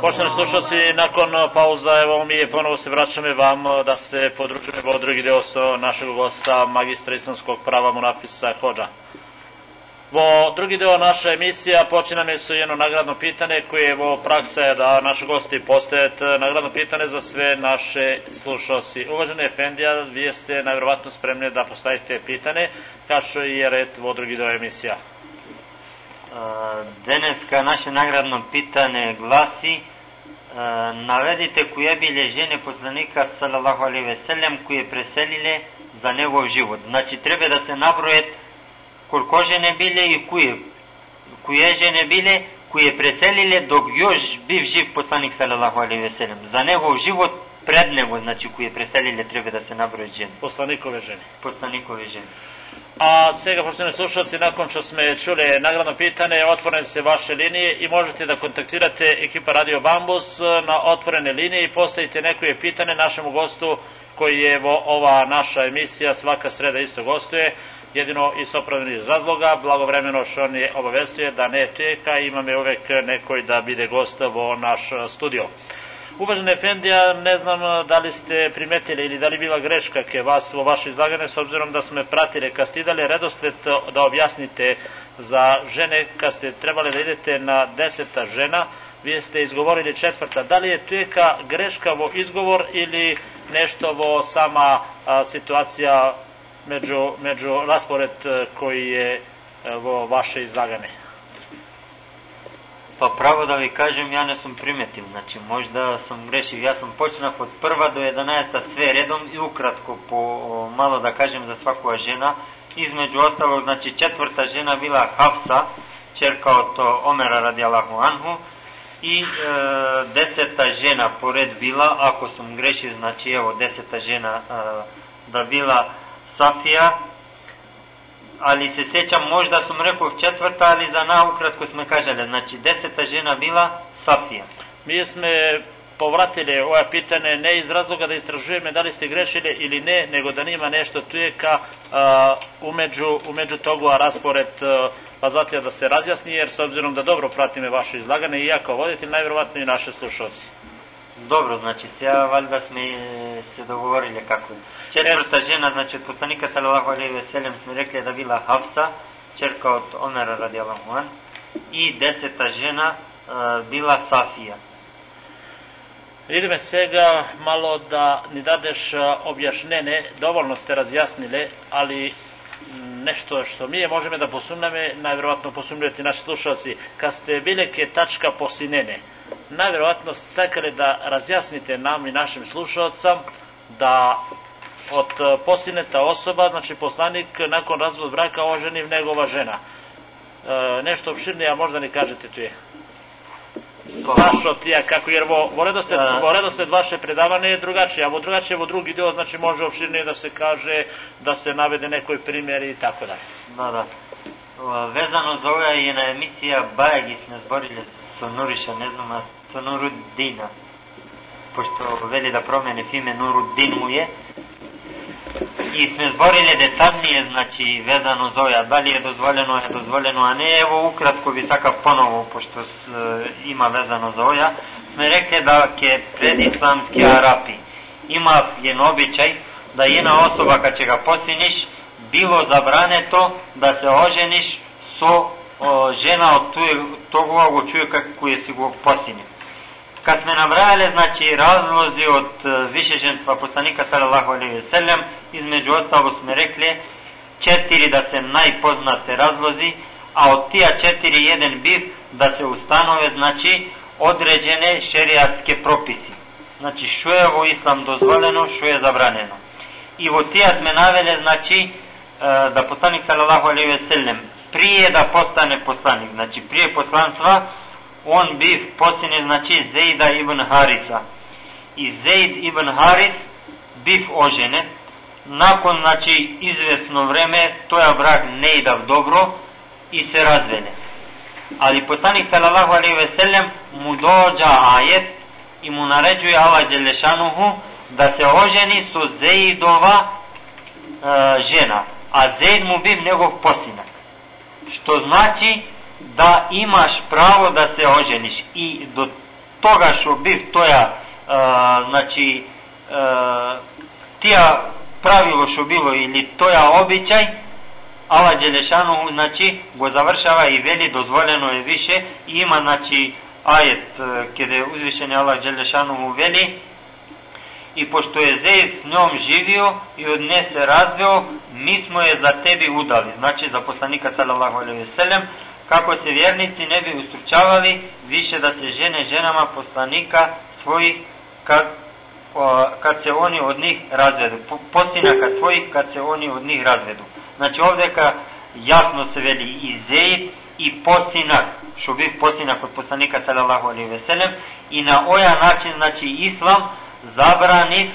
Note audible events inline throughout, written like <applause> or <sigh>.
Poštovani slušalci, nakon pauza, evo mi je ponovo se vraćame vam da se područujemo ovo drugi deo sa našeg gosta, magistra islamskog prava Munafisa Hođa. Vo drugi deo naša emisija počiname su jedno nagradno pitanje koje je vo praksa je da naši gosti postajet nagradno pitanje za sve naše slušalci. Uvaženi Efendija, vi ste najvjerovatno spremni da postavite pitanje, kao što je red vo drugi deo emisija. Денеска наше наградно питане гласи наведите кои биле жени посланика салалаху алейхи ве селем кои преселиле за негов живот. Значи треба да се набројат колко жени биле и кои кои жени биле кои преселиле док још бив жив посланик салалаху алейхи ве селем. За негов живот пред него, значи кои преселиле треба да се набројат жени. Poslanikove žene. Посланикови жени. A svega, poštovani slušalci, nakon što smo čuli nagradno pitanje, otvorene se vaše linije i možete da kontaktirate ekipa Radio Bambus na otvorene linije i postavite neko je pitanje našemu gostu koji je ova naša emisija svaka sreda isto gostuje, jedino iz opravdanih razloga, blagovremeno što on je obavestuje da ne čeka, imame uvek nekoj da bide gosta vo naš studio. Uvažene Efendija, ne znam da li ste primetili ili da li bila greška ke vas u vaše izlagane, s obzirom da smo pratili, kad ste idali redosled da objasnite za žene, kad ste trebali da idete na deseta žena, vi ste izgovorili četvrta. Da li je tujeka greška vo izgovor ili nešto vo sama a, situacija među, među raspored koji je vo vaše izlagane? Па право да ви кажем, ја не сум приметил, значи можда сум грешив. Јас сум почнав од прва до 11 све редом и укратко по мало да кажем за свакува жена. Измеѓу остало, значи четврта жена била Хавса, черка од Омера ради Аллаху Анху, и е, десета жена поред била, ако сум грешив, значи ево десета жена е, да била Сафија, ali se sećam, možda sam rekao četvrta, ali za naukratko smo kažali, znači deseta žena bila Safija. Mi smo povratili ova pitanje ne iz razloga da istražujeme da li ste grešili ili ne, nego da nima nešto tujeka uh, umeđu, umeđu toga raspored uh, pa zato da se razjasni, jer s obzirom da dobro pratime vaše izlagane i ja kao voditelj, najvjerovatno i naše slušalci. Dobro, значи сега валјда сме се договориле како е. Четврта жена, значи од посланика салалаху алейхи ве селем сме рекле да била Хавса, черка од Омера радијалаху ан, и десета жена а, била Сафија. Ideme сега malo da ni dadeš objašnjene, dovoljno ste razjasnile, ali nešto što mi je možemo da posumname, najvjerovatno posumljati naši slušalci. Kad ste bile ke tačka posinene, najvjerovatno ste sekali da razjasnite nam i našim slušalcam da od posineta osoba, znači poslanik nakon razvod braka oženi njegova žena. E, nešto opširnije, a možda ni kažete tu je. Zašto tija, kako, jer vo, vo, redosled, vo redosled vaše predavanje je drugačije, a vo drugačije, vo drugi deo, znači može opširnije da se kaže, da se navede nekoj primjer i tako dalje. Везано за ова е на емисија Бајаги сме збориле со Нуриша, не знам, а со Нуруддина. Пошто вели да промени име Нуруддин му е. И сме збориле деталнije, значи, везано за ова, дали е дозволено, е дозволено, а не ево укратко ви сакав поново, пошто с, има везано за ова, сме рекле да ке предисламски арапи има еден обичај да една особа кога ќе го посиниш, било забрането да се ожениш со о, жена од тој, тогава го човека кој си го посини. Kad sme nabrajali, znači, razlozi od višeženstva poslanika sallallahu alaihi ve sellem, između ostalo sme rekli četiri da se najpoznate razlozi, a od tija četiri jedan biv da se ustanove, znači, određene šerijatske propisi. Znači, što je ovo islam dozvoljeno, što je zabranjeno. I od tija sme navele, znači, da poslanik sallallahu alaihi ve sellem prije da postane poslanik, znači prije poslanstva, on biv posine, znači Zejda ibn Harisa. I Zejd ibn Haris biv oženet, nakon, znači, izvesno vreme, toja brak ne idav dobro i se razvene. Ali poslanik sallallahu alaihi ve sellem mu dođa ajet i mu naređuje Allah Đelešanuhu da se oženi su Zejdova e, žena, a Zejd mu biv njegov posinak. Što znači da imaš pravo da se oženiš i do toga što бив тоја а, значи а, тија правило што било или тоја обичај Ала Джелешану значи го завршава и вели дозволено е више и има значи ајет каде узвишени Аллах Джелешану вели и пошто е Зеев с njom живио и од не се развео, ми смо е за тебе удали. Значи за посланика салалаху алейхи веселем, како се верници не би устручавали више да се жене женама посланика својих кад, кад се они од нив разведу. Посинака својих кад се они од нив разведу. Значи овдека јасно се вели и Зеид и посинак, што бив посинак од посланика салалаху алейхи веселем и на оја начин значи ислам забранив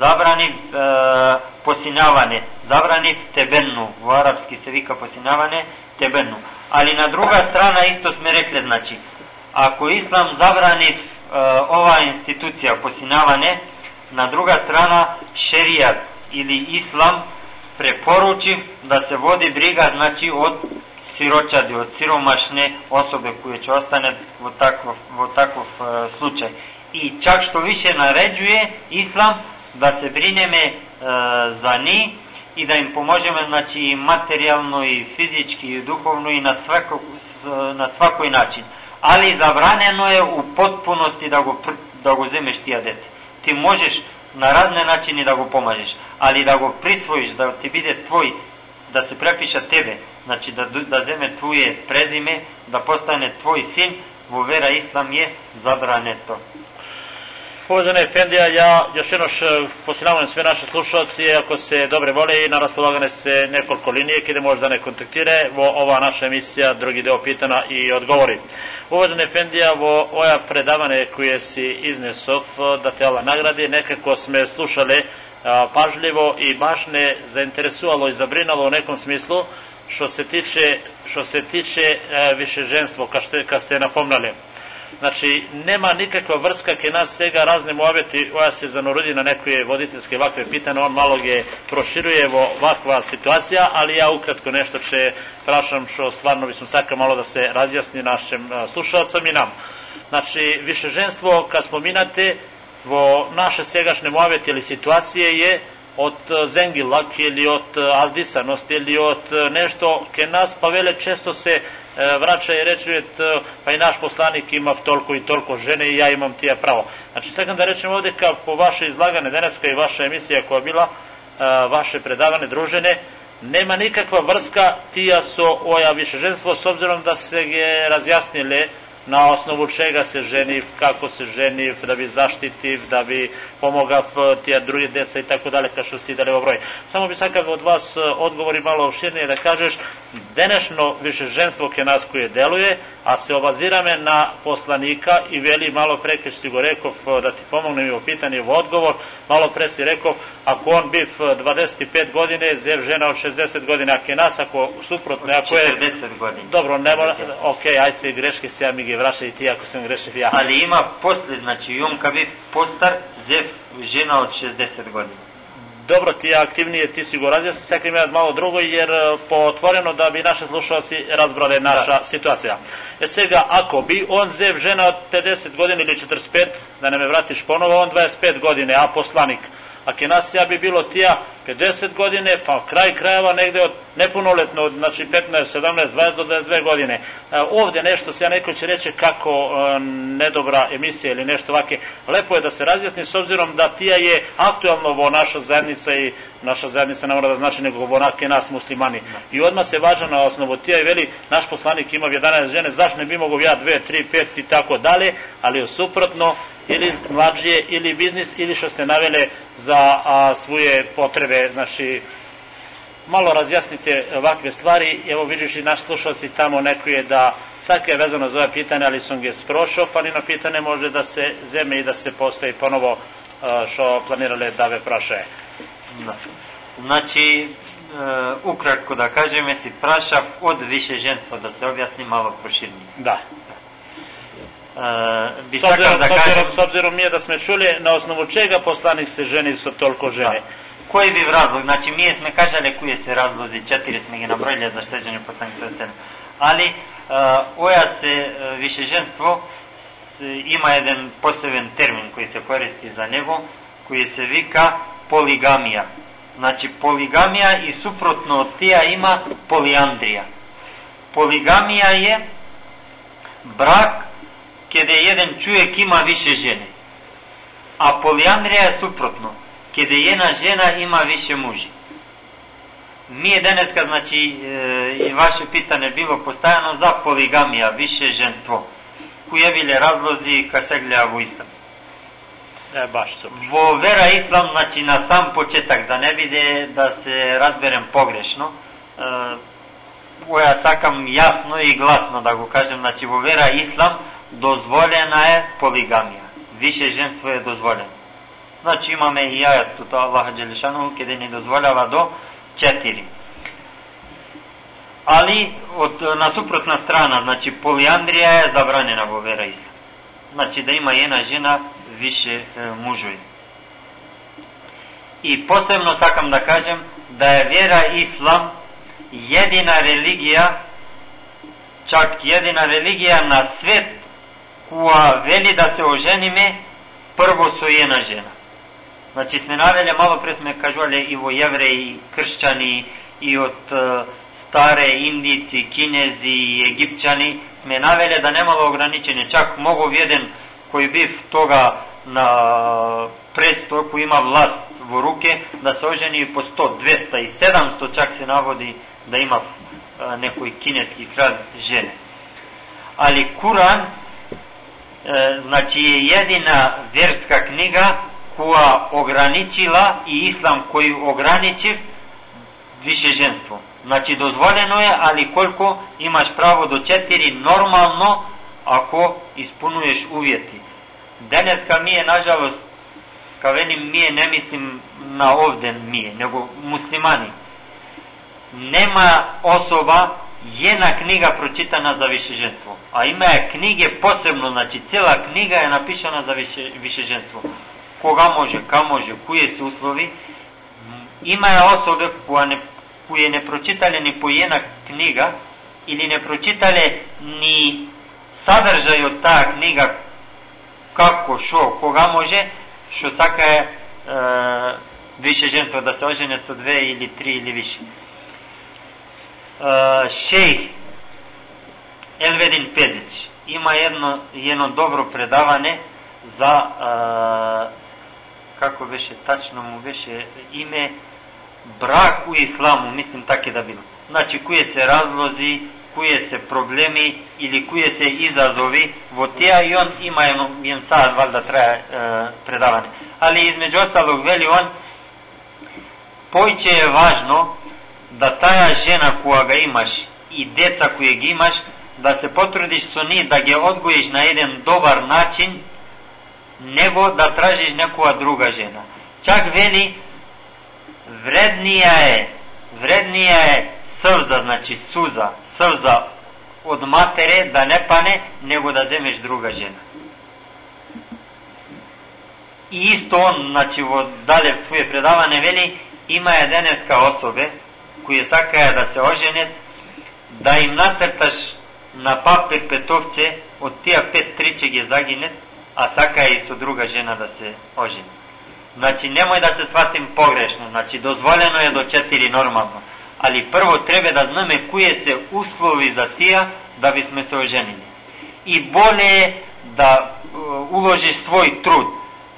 забранив е, посинаване, забранив тебенну, во арапски се вика посинаване, тебенну. Али на друга страна исто сме рекле, значи, ако ислам забранив е, ова институција посинаване, на друга страна шеријат или ислам препоручив да се води брига значи од сирочади, од сиромашне особе кои ќе останат во таков, во таков е, случај и чак што више нареđuje ислам да се бринеме е, за ни и да им поможеме значи и материјално и физички и духовно и на свако, на свакој начин. Али забранено е у потпуности да го да го земеш тие дете. Ти можеш на разни начини да го помажеш, али да го присвоиш, да ти биде твој, да се препиша тебе, значи да, да земе твое презиме, да постане твој син, во вера ислам е забрането. Uvažena Efendija, ja još jednoš posiljavam sve naše slušalci, ako se dobre vole i na raspolagane se nekoliko linije, kide može da ne kontaktire, vo ova naša emisija, drugi deo pitana i odgovori. Uvažena Efendija, vo oja predavane koje si iznesov, da te Allah nagradi, nekako sme slušale a, pažljivo i baš ne zainteresovalo i zabrinalo u nekom smislu, što se tiče, što se tiče a, više ženstvo, ka ste, ka ste napomnali. Znači, nema nikakva vrska ke nas svega razne muaveti koja se zanurudi na neke voditeljske ovakve pitane, on malo je proširuje ovakva situacija, ali ja ukratko nešto će prašam što stvarno bismo saka malo da se razjasni našem slušalcom i nam. Znači, više ženstvo, kad spominate, vo naše segašne muaveti ili situacije je od zengilak ili od azdisanosti ili od nešto ke nas pa vele često se E, vraća i reče, pa i naš poslanik ima toliko i toliko žene i ja imam tija pravo. Znači, sad da rečem ovde, kao po vaše izlagane deneska i vaša emisija koja bila, e, vaše predavane družene, nema nikakva vrska tija so oja više ženstvo, s obzirom da se je razjasnile na osnovu čega se ženi, kako se ženi, da bi zaštitiv, da bi pomoga tija druge deca i tako dalje, kao što ste dali broj. Samo bi sad od vas e, odgovori malo uširnije da kažeš, denešno više ženstvo ke nas koje deluje, a se obazirame na poslanika i veli malo pre, keš si go rekao, da ti pomogne mi u pitanje u odgovor, malo pre si rekao, ako on bi 25 godine, zev žena od 60 godina, ako je nas, ako suprotno, ako je... 40 godina. Dobro, ne mora, ok, ajte, greške se ja mi ge vraća i ti ako sam grešio ja. Ali ima posle, znači, i on kad bi postar, zev žena od 60 godina dobro ti je aktivnije, ti si go razjasni, sad ima malo drugo, jer po otvoreno da bi naše slušalci razbrale naša da. situacija. E svega, ako bi on zev žena od 50 godina ili 45, da ne me vratiš ponovo, on 25 godine, a poslanik, a kenasija bi bilo tija 50 godine, pa kraj krajeva negde od nepunoletno, znači 15, 17, 20 do 22 godine. E, ovde nešto se ja neko će reći kako e, nedobra emisija ili nešto ovake. Lepo je da se razjasni s obzirom da tija je aktualno vo naša zajednica i naša zajednica ne mora da znači nego vo nake nas muslimani. I odmah se važa na osnovu tija i veli naš poslanik ima 11 žene, zašto ne bi mogo ja 2, 3, 5 i tako dalje, ali suprotno ili mlađije ili biznis ili što ste navele za a, svoje potrebe, znači malo razjasnite ovakve stvari, evo vidiš i naš slušalci tamo neko je da svake je vezano za ove pitanje, ali sam ga sprošao, pa ni na pitanje može da se zeme i da se postavi ponovo što planirale da ve prašaje. Da. Znači, e, ukratko da kažem, jesi prašav od više ženstva, da se objasni malo proširnije. Da. Uh, bi s obzirom, da kažem... S obzirom mi je da sme čuli na osnovu čega poslanik se ženi su toliko žene. Da. Koji bi razlog? Znači, mi smo kažali koji se razlozi, četiri smo ga nabrojili za šteđenje poslanik sa ali oja se višeženstvo ima jedan poseben termin koji se koristi za njego, koji se vika poligamija. Znači, poligamija i suprotno od tija ima poliandrija. Poligamija je brak kada jedan čovjek ima više žene. A poliandrija je suprotno, kada jedna žena ima više muži. Mi je deneska, znači, e, i vaše pitanje bilo postajano za poligamija, više ženstvo. Koje bile razlozi ka se gleda islam? E, baš super. Vo vera islam, znači na sam početak, da ne vide da se razberem pogrešno, e, ja sakam jasno i glasno da го kažem, znači vo vera islam dozvoljena je poligamija. Više ženstvo je dozvoljeno. Значи имаме и ајат од Аллаха Джелешану каде ни дозволява до четири. Али од на супротна страна, значи полиандрија е забранена во вера ислам. Значи да има една жена више е, мужови. И посебно сакам да кажем да е вера ислам едина религија, чак едина религија на свет вели да се ожениме прво со една жена. Значи сме навеле, malo pre sme kažuvali i vo jevreji, kršćani i od uh, stare Indijci, Kinezi i Egipćani, sme navele da nemalo ograničenje. Čak mogu vjeden koji biv toga na presto, koji ima vlast vo ruke, da se oženi po 100, 200 i 700 čak se navodi da ima uh, nekoj kineski kralj žene. Ali Kuran, znači je jedina verska knjiga која ограничила и ислам кој ограничив вишеženство. Значи дозволено е, али колку имаш право до 4 нормално ако испунуеш увјети. Денеска е нажалост, ка велим е не мислим на овден е, него муслимани. Нема особа една книга прочитана за вишеženство. А има е книги посебно, значи цела книга е напишана за више, вишеženство кога може, ка може, кои се услови, има особе кои не, кои не прочитале ни по една книга или не прочитале ни садржај од таа книга како, шо, кога може, што сака е, е више женство да се оженет со две или три или више. Е, шејх Елведин Пезич има едно, едно добро предаване за е, како беше тачно му беше име брак у исламу, мислим така да било. Значи, кои се разлози, кои се проблеми или кои се изазови во тија и он има едно еден саат валда трае е, предаване. Али измеѓу осталог вели он поиќе е важно да таа жена која га имаш и деца кои ги имаш да се потрудиш со нив да ги одгоиш на еден добар начин него да тражиш некоја друга жена. Чак вели, вреднија е, вреднија е сълза, значи суза, сълза од матере да не пане, него да земеш друга жена. И исто он, значи, во дале в своје предаване вели, има е денеска особе, кои сакаја да се оженет, да им нацрташ на папир петовце, од тие пет три ќе ги загинет, а сака и со друга жена да се ожени. Значи, немој да се сватим погрешно, значи, дозволено е до 4 нормално, али прво треба да знаме кои се услови за тие да би сме се оженили. И боле е да уложиш свој труд,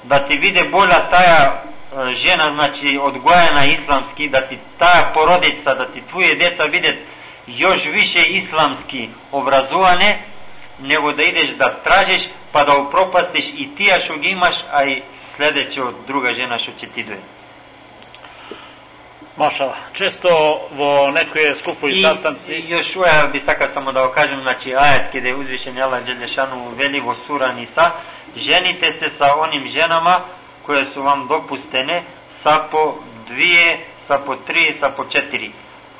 да ти биде боля таја жена, значи, одгојена исламски, да ти таа породица, да ти твоје деца бидат још више исламски образуване, него да идеш да тражиш, па да упропастиш и тија што ги имаш, а и следеće од друга жена што ќе ти дое. Машала. Често во некои скупови састанци... И још уја би сака само да го кажем, значи, ајат каде узвишен Јала Джелешану вели во сура Ниса, жените се са оним женама кои су вам допустене са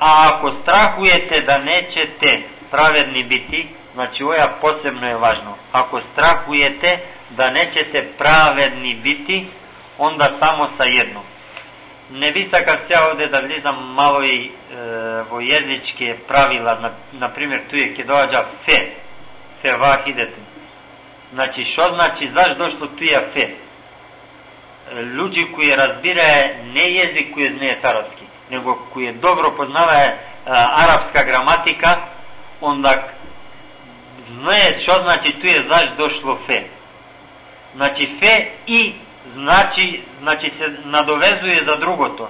по двие, са по три, са по четири. А ако страхуете да нечете праведни бити, Значи, оја посебно е важно. Ако страхуете да нечете праведни бити, онда само са едно. Не би сакав сега овде да влизам мало и е, во језички правила, на, например, туе ќе доаѓа фе, фе вахидете. Значи, што значи, заш дошло туја фе? Луѓи кои разбирае не језик кој знаат арапски, него кои добро познавае арапска граматика, онда знае што значи туе заш дошло фе. Значи фе и значи, значи се надовезуе за другото.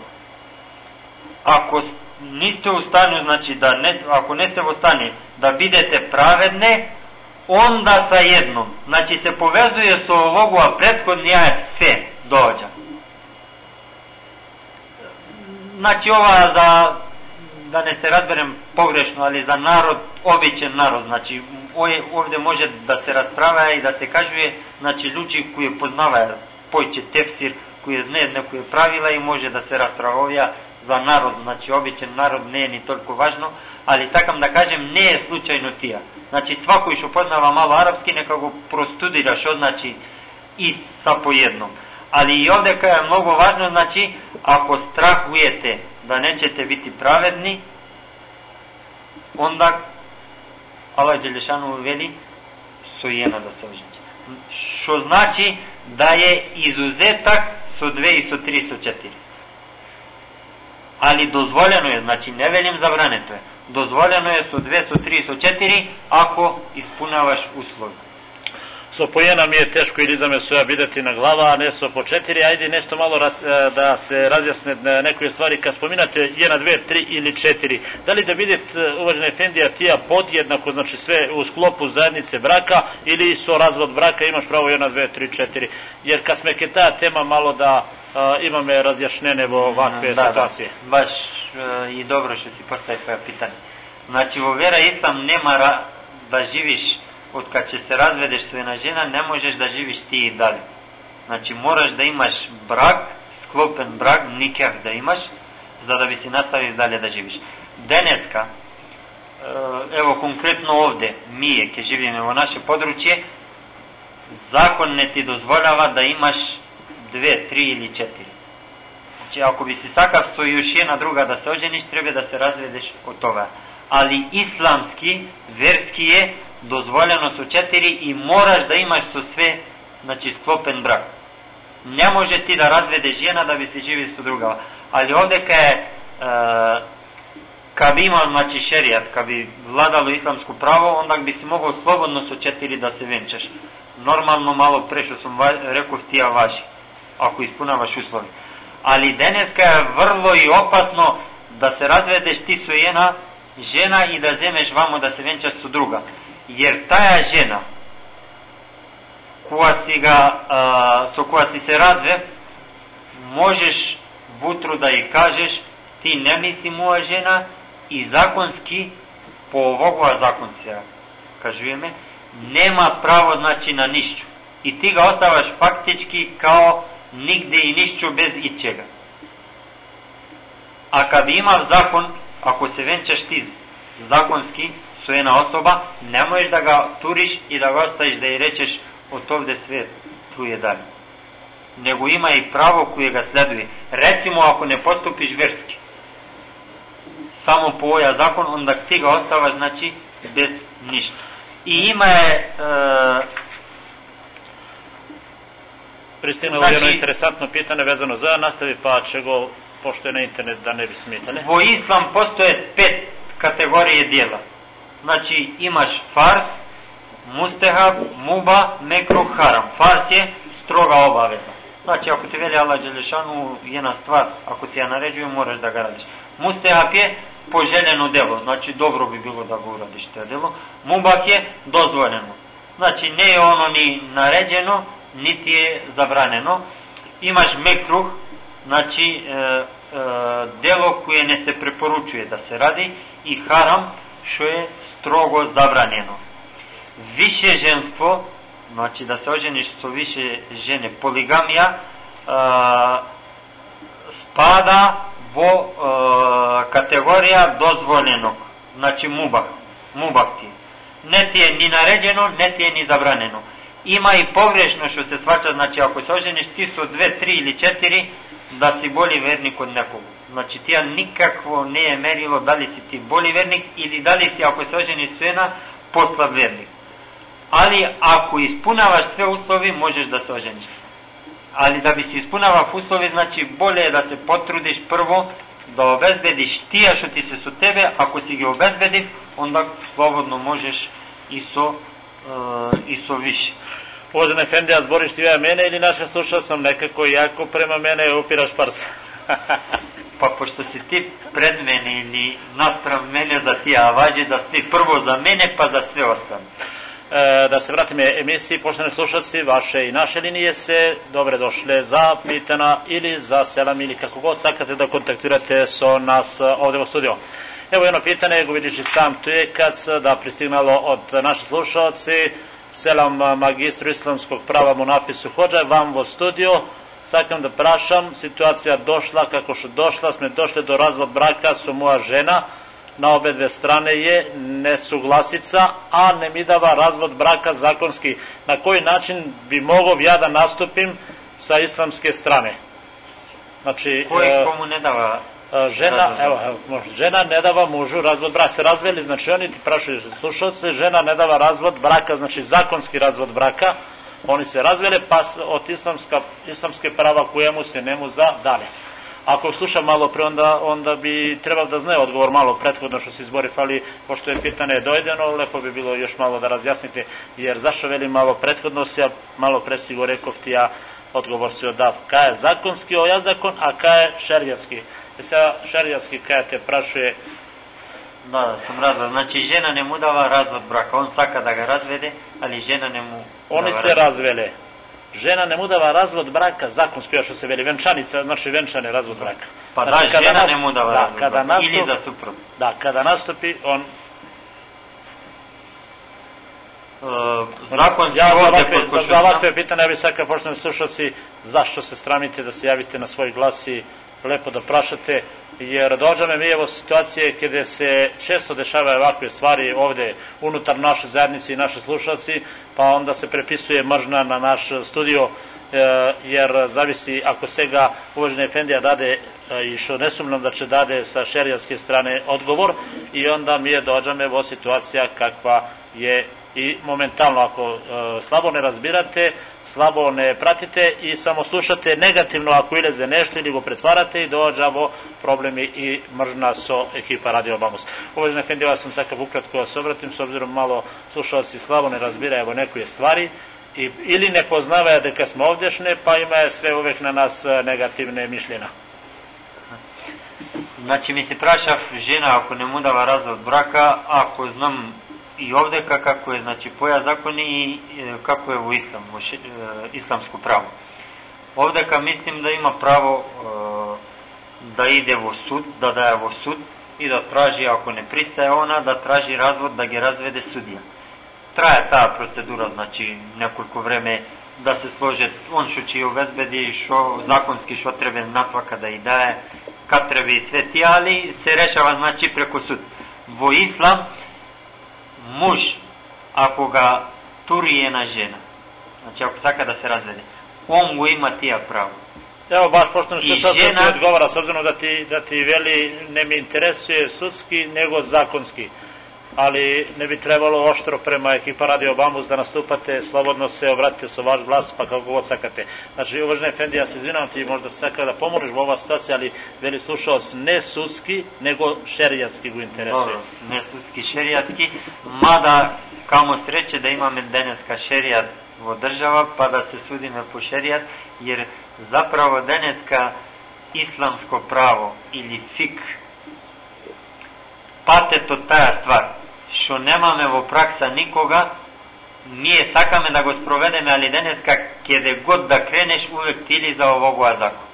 Ако нисте устану, значи да не, ако не сте во стане да бидете праведне, онда са едном. Значи се повезуе со овогува предходнијајат фе доаѓа. Значи ова за да не се разберем погрешно, али за народ, обичен народ, значи овде може да се расправа и да се кажува, значи луѓе кои познаваат појче тефсир, кои знаат некои правила и може да се расправа за народ, значи обичен народ не е ни толку важно, али сакам да кажем не е случајно тија. Значи свакој што познава мало арапски нека го простудира што значи и са поедном. Али и овде кај е многу важно, значи ако страхуете да нечете бити праведни, онда Аллах Джелешану вели со јена да се ожените. Што значи да е изузетак со две и со три, со четири. Али дозволено е, значи не велим забрането е. Дозволено е со две, со три, со четири, ако испунаваш услови со по една ми е тешко или за ме со ја бидете на глава, а не со по четири. Ајде нешто мало раз, да се разјасне некои ствари, кога споминате една, две, три или четири. Дали да бидете, уважен Ефендија, тија подjedнako, значи све у склопу заеднице брака или со развод брака имаш право една, две, три, четири. Јер кога сме ке таа тема мало да а, имаме разјашнене во вакве да, ситуации. Да, баш и добро што си постави тоа питање. Значи во вера Ислам нема да живиш од кога ќе се разведеш со една жена, не можеш да живиш ти и дали. Значи мораш да имаш брак, склопен брак, никах да имаш, за да би си наставил дали да живиш. Денеска, ево конкретно овде, ние ќе живееме во наше подручје, закон не ти дозволява да имаш две, три или четири. Значи, ако би си сакав со још една друга да се ожениш, треба да се разведеш од тоа. Али исламски, верски е дозволено со четири и мораш да имаш со све, значи, склопен брак. Не може ти да разведеш жена да би се живи со друга. Али овдека е, е каби имал, значи, шеријат, каби владало исламско право, онда би си могол слободно со четири да се венчаш. Нормално мало прешо сум реков тија важи, ако испунаваш услови. Али денеска е врло и опасно да се разведеш ти со една жена и да земеш вамо да се венчаш со друга jer taja žena koja si ga, a, со која си се разве, можеш вутру да ја кажеш ти не ми си моја жена и законски по овогова закон се кажуваме нема право значи на ништо и ти го оставаш фактички као нигде и ништо без ичега а каде имав закон ако се венчаш ти законски со една особа, не можеш да го туриш и да го оставиш да ја речеш од овде свет твоје дали. Него има и право кој го следуе. Рецимо, ако не поступиш верски, само по овоја закон, онда ти го оставаш, значи, без ништо. И има е, е Пристигнало значи, едно интересантно питање везано за настави, па че го, пошто е на интернет, да не би сметале. Во ислам постојат пет категории дела. Значи имаш фарс, мустехаб, муба, мекрух, харам. Фарс е строга обавеза. Значи ако ти вели Аллах Джелешану една ствар, ако ти ја нареđuje, мораш да го радиш. Мустехаб е пожелено дело, значи добро би било да го урадиш тоа дело. Мубак е дозволено. Значи не е оно ни нареđено, нити е забранено. Имаш мекрух, значи е, е, дело кое не се препоручuje да се ради строго забранено. Више женство, значи да се ожениш со више жене, полигамија, а, спада во а, категорија дозволено, значи мубах, мубах ти. Не ти е ни наредено, не ти е ни забранено. Има и погрешно што се свача, значи ако се ожениш ти со две, три или четири, да си боли верник од некого. Значи тие никакво не е мерило дали си ти боли верник или дали си ако се ожени со една послаб верник. Али ако испунаваш све услови можеш да се ожениш. Али да би се испунавав услови значи боле е да се потрудиш прво да обезбедиш тие што ти се со тебе, ако си ги обезбедив, онда слободно можеш и со е, и со више. Uvažena Efendija, zboriš ti ja mene ili naše slušao sam nekako jako prema mene upiraš parsa? <laughs> pa pošto si ti pred mene ili naspram mene za ti, a važi za svi, prvo za mene pa za sve ostane. E, da se vratim emisiji, poštovani slušalci, vaše i naše linije se dobre došle za pitana ili za selam ili kako god sakate da kontaktirate so nas ovde u studiju. Evo jedno pitanje, go vidiš i sam tu je kad da pristignalo od naše slušalci, selam magistru islamskog prava mu napisu hođa, vam vo studio, da prašam, situacija došla kako što došla, sme došli do razvod braka su moja žena, na obe dve strane je nesuglasica, a ne mi dava razvod braka zakonski. Na koji način bi mogao ja da nastupim sa islamske strane? Znači, Koji e, komu ne dava žena, evo, evo, može, žena ne dava mužu razvod braka, se razveli, znači oni ti prašaju se slušalce, žena ne dava razvod braka, znači zakonski razvod braka, oni se razvele, pa od islamska, islamske prava kojemu se nemu za dalje. Ako sluša malo pre, onda, onda bi trebalo da zna odgovor malo prethodno što se izbori, ali pošto je pitanje dojdeno, lepo bi bilo još malo da razjasnite, jer zašto veli malo prethodno se, ja malo pre si go ti ja odgovor si odav. Ka je zakonski oja zakon, a ka je šerijatski. Сега шаријатски кај те прашуе Да, сум разбрал. Значи жена не му дава развод брака. Он сака да го разведе, али жена не му Они се развод. развеле. Жена не му дава развод брака, законски што се вели венчаница, значи венчане развод брака. Па значи, да, жена нас... не му дава да, развод када брака. Наступ... Или за супруг. Да, када наступи, он Закон ја за вакве, за, за вакве питања ви сака почнем слушаци зашто се срамите да се јавите на своји гласи lepo da prašate, jer dođame mi evo situacije gde se često dešavaju ovakve stvari ovde unutar naše zajednice i naše slušalci, pa onda se prepisuje mržna na naš studio, e, jer zavisi ako se ga uvaženi Efendija dade e, i što ne sumnam da će dade sa šerijatske strane odgovor i onda mi je dođame evo situacija kakva je i momentalno. Ako e, slabo ne razbirate slabo ne pratite i samo slušate negativno ako ileze nešto ili go pretvarate i dođavo problemi i mržna so ekipa Radio Bamos. Uvažena Hendija, sam sakav ukratko vas obratim, s obzirom malo slušalci slabo ne razbira evo nekoje stvari, i, ili ne poznava da kad smo ovdješne, pa ima sve uvek na nas e, negativne mišljena. Znači mi se prašav žena ako ne mu dava razvod braka, ako znam и овдека како е значи поја закони и како е во ислам, во ше, исламско право. Овдека мислим да има право да иде во суд, да дае во суд и да тражи, ако не пристае она, да тражи развод, да ги разведе судија. Трае таа процедура, значи, неколку време да се сложат он што ќе обезбеди шо законски што треба натвака да и дае, кад треба и све тие, али се решава значи преку суд. Во муж ако га тури една жена, значи ако сака да се разведе, он го има тие право. Ево баш пошто што се жена... ти одговара, с да ти, да ти вели не ми интересува судски, него законски. Ali ne bi trebalo oštro prema ekipa Radio Bambus da nastupate, slobodno se obratite sa vaš glas, pa kako god sakate. Znači, uvažene Efendi, ja se izvinam ti možda saka da pomožeš u ova situacija, ali veli slušao ne sudski, nego šerijatski go interesuje. Dobro, ne sudski, šerijatski, mada kamo sreće da imаме денеска шеријат во држава, па да се судиме по шеријат, jer zapravo денеска исламско право или фик патет од таа ствар, што немаме во пракса никога, ние сакаме да го спроведеме, али денеска кеде год да кренеш, увек тили за овогоа закон.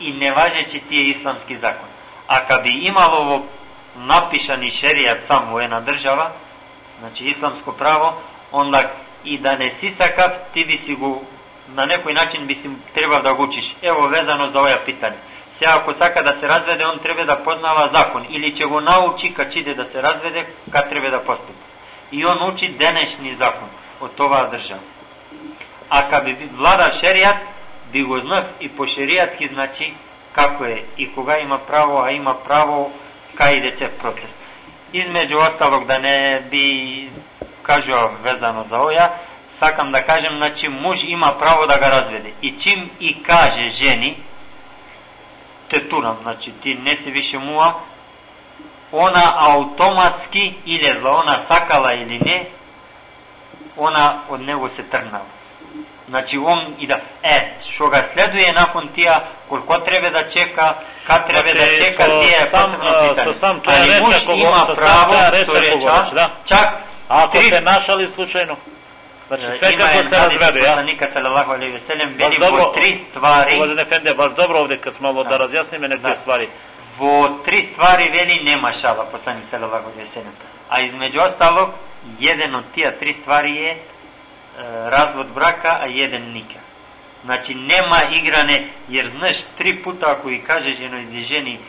И не важечи тие исламски закон. А би имало во напишани шеријат сам во една држава, значи исламско право, онда и да не си сакав, ти би си го на некој начин би си требав да го учиш. Ево везано за овоја питање. Сега ако сака да се разведе, он треба да познава закон или ќе го научи кад иде да се разведе, кад треба да поступи. И он учи денешни закон од оваа држава. А кад би влада шеријат, би го знав и по шеријатски значи како е и кога има право, а има право кај иде цев процес. Измеѓу осталог да не би кажува везано за оја, сакам да кажем, значи муж има право да го разведе. И чим и каже жени, те турам, значи ти не си више муа, она автоматски, или она сакала или не, она од него се тргнала. Значи он и да е, што га следуе након тија колку треба да чека, кад треба да чека, тие е посебно питање. со сам тоа Али рече кого- има право, тоа рече да. чак ако три- се нашали случајно? Значи све како се разведе, од ја? Посланика салалаху алейхи ве селем вели во три ствари, Уважен Ефендија, баш добро овде кад сме да, Да. разјасниме некои Да. ствари. во три ствари вели нема шала посланик салалаху алейхи ве селем. А измеѓу осталог еден од тие три ствари е, развод брака, а еден ника. Значи нема игране, јер знаеш три пута ако и кажеш едно и жени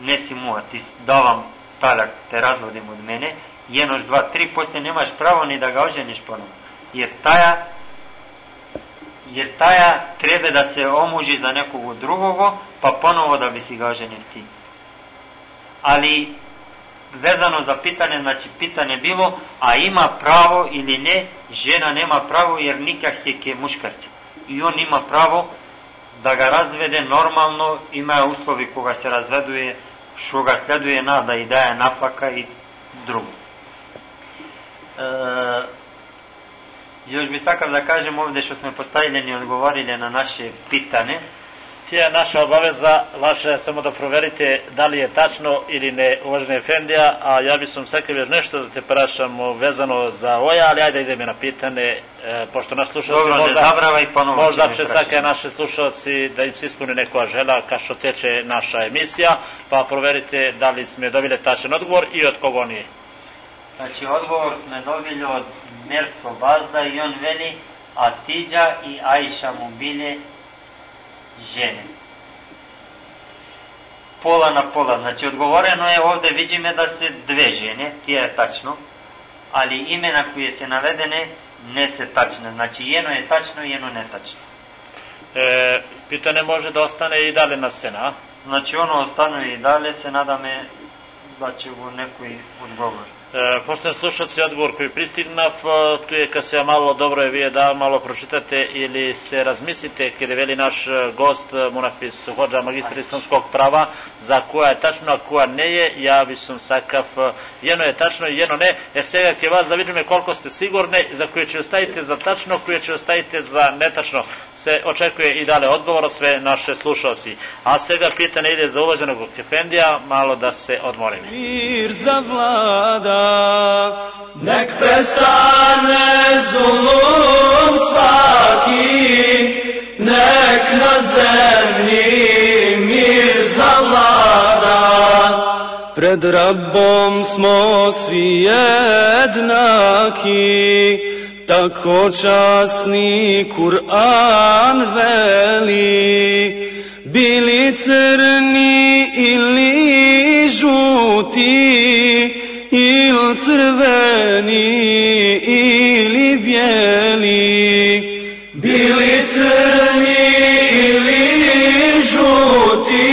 не си муа, ти давам таляк, те разводим од мене, еднош, два, три, после немаш право ни да го ожениш поново. Јер таја jer taja treba da se omuži za nekog drugog, pa ponovo da bi si ga oženio ti. Ali, vezano za pitanje, znači pitanje bilo, a ima pravo ili ne, žena nema pravo jer nikah je ke muškarci. I on ima pravo da ga razvede normalno, ima uslovi koga se razveduje, što ga sleduje nada i daje nafaka i drugo. E, Još bi sakav da kažem ovde što smo postavljeni i odgovorili na naše pitane. Ваше е само да проверите дали е тачно или не, уважени Ефендија, а ја би сум сакав нешто да те прашам везано за оја, али ајде да идеме на питане, е, пошто наш слушалци Добро, не можда, забрава и поново можда ќе ме че прашаат. сака наши слушалци да им се испуни некоја жела, ка што тече наша емисија, па проверите дали сме добиле тачен одговор и од кого ние. Znači, odgovor sme dobili od Merso Bazda i on veli Atidža i Ajša mu bile žene. Pola na pola. Znači, odgovoreno je ovde, vidime da se dve žene, tije je tačno, ali imena koje se navedene ne se tačne. Znači, jedno je tačno, jedno ne tačno. Е, питане може да остане и дали на сцена, а? Znači, ono ostane i dalje, se nadame da će go некој odgovor. Поштен слушаци одговор кој пристигнав, е, тој е ка се мало добро е вие да мало прочитате или се размислите каде вели наш е, гост е, Мунафис Ходжа магистар исламског права за која е тачно, а која не е, ја би сум сакав е, едно е тачно и едно не. Е сега ќе вас да видиме колко сте сигурни за кој ќе оставите за тачно, кој ќе оставите за нетачно. Се очекuje i dalje odgovor od sve naše slušalci. A сега pitanje ide za uvaženog Kefendija, malo da se odmorimo. mir zavlada Nek prestane zulum svaki Nek na zemlji mir zavlada. Pred Rabbom smo svi jednaki Tako časni Kur'an veli. Bili crni ili žuti Il crveni ili bijeli. Bili crni ili žuti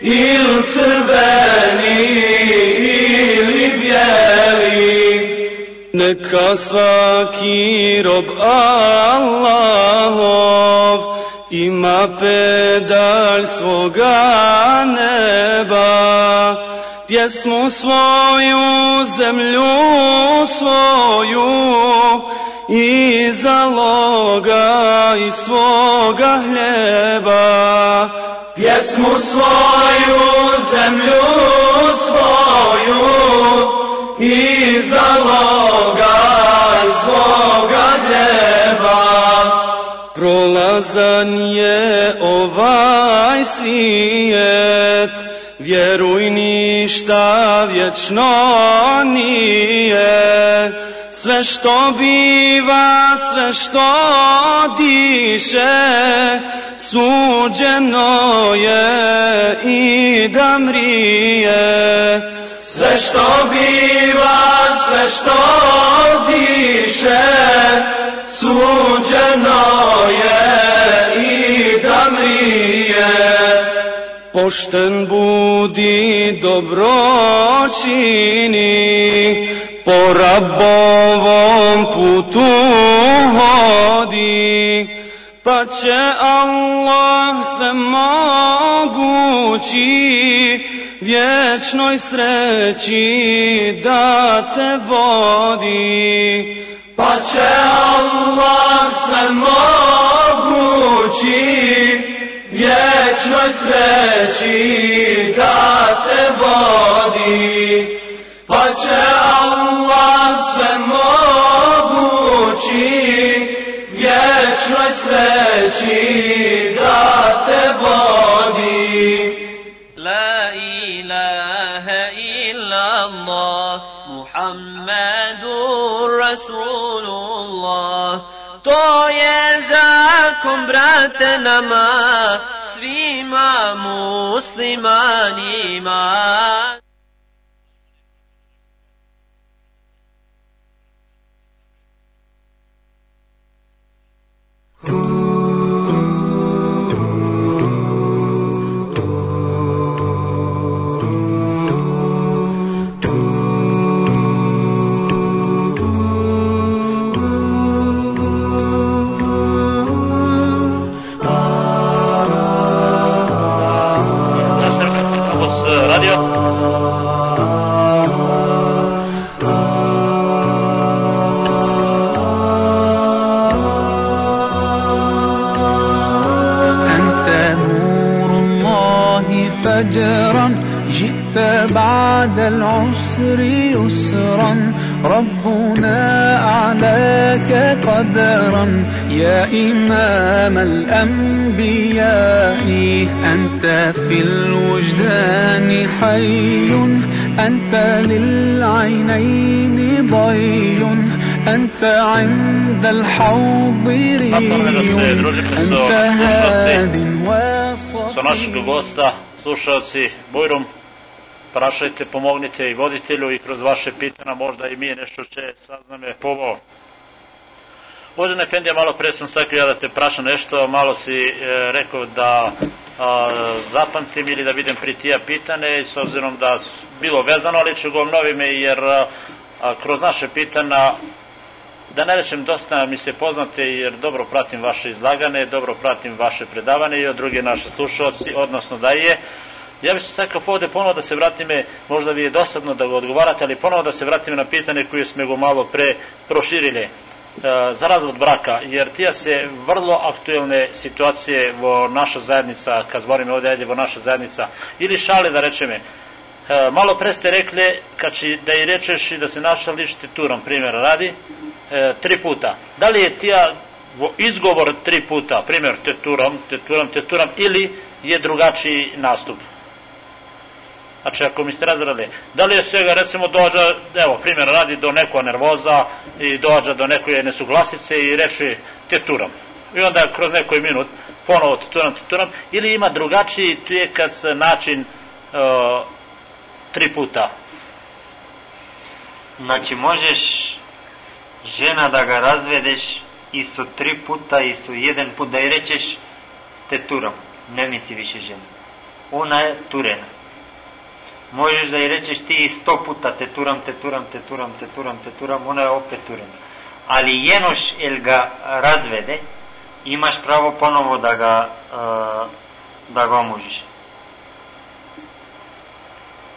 Il crveni ili bijeli. Neka svaki rob Allahov ima pedalj svoga neba Pjesmu svoju, zemlju svoju i zaloga i svoga hljeba. Pjesmu svoju, zemlju svoju i zaloga i svoga hljeba. Prolazan je ovaj svijet Vjeruj ništa vječno nije. Sve što biva, sve što diše Suđeno je i da mrije. Sve što biva, sve što diše Suđeno je i Pošten budi dobro čini, po rabovom putu hodi, pa će Allah sve mogući vječnoj sreći da te vodi. Pa će Allah sve mogući vječnoj sreći da te vodi, pa će Allah sve mogući. Vječnoj sreći zakon, brate, nama, svima muslimanima. العسر يسرا ربنا أعلاك قدرا. يا إمام الأنبياء أنت في الوجدان حي أنت للعينين ضي أنت عند الحوض ري. أنت هاد وصفي slušalci, Bujrum, prašajte, pomognite i voditelju i kroz vaše pitana možda i mi nešto će sazname povo. Uvažen Efendija, malo pre sam sakrio da te prašam nešto, malo si e, rekao da a, zapamtim ili da vidim pritija pitane, s obzirom da bilo vezano, ali ću go obnovime, jer a, a, kroz naše pitana da ne rečem dosta mi se poznate jer dobro pratim vaše izlagane, dobro pratim vaše predavane i od druge naše slušalci, odnosno da je. Ja bih se sakao ovde ponovo da se vratime, možda vi je dosadno da odgovarate, ali ponovo da se vratime na pitanje koje smo go malo pre proširili e, za razvod braka, jer tija se vrlo aktuelne situacije vo naša zajednica, kad zborimo ovde, ajde, vo naša zajednica, ili šale da rečeme, malo pre ste rekli, kad či, da i rečeš i da se našališ turom, primjera radi, e, tri puta. Da li je tija izgovor tri puta, primjer teturam, teturam, teturam, ili je drugačiji nastup? Znači, ako mi ste razrali, da li je svega, recimo, dođa, evo, primjer, radi do neko nervoza i dođa do neke nesuglasice i reči teturam. I onda kroz nekoj minut ponovo teturam, teturam, ili ima drugačiji tujekac način uh, tri puta? Znači, možeš žena da ga razvedeš isto tri puta, isto jedan put da je rečeš te turam, ne misli više žena. Ona je turena. Можеш да ја речеш ти и сто пута те турам, те турам, те турам, те турам, те турам, она е опет турен. Али јенош ел га разведе, имаш право поново да га, да го можеш.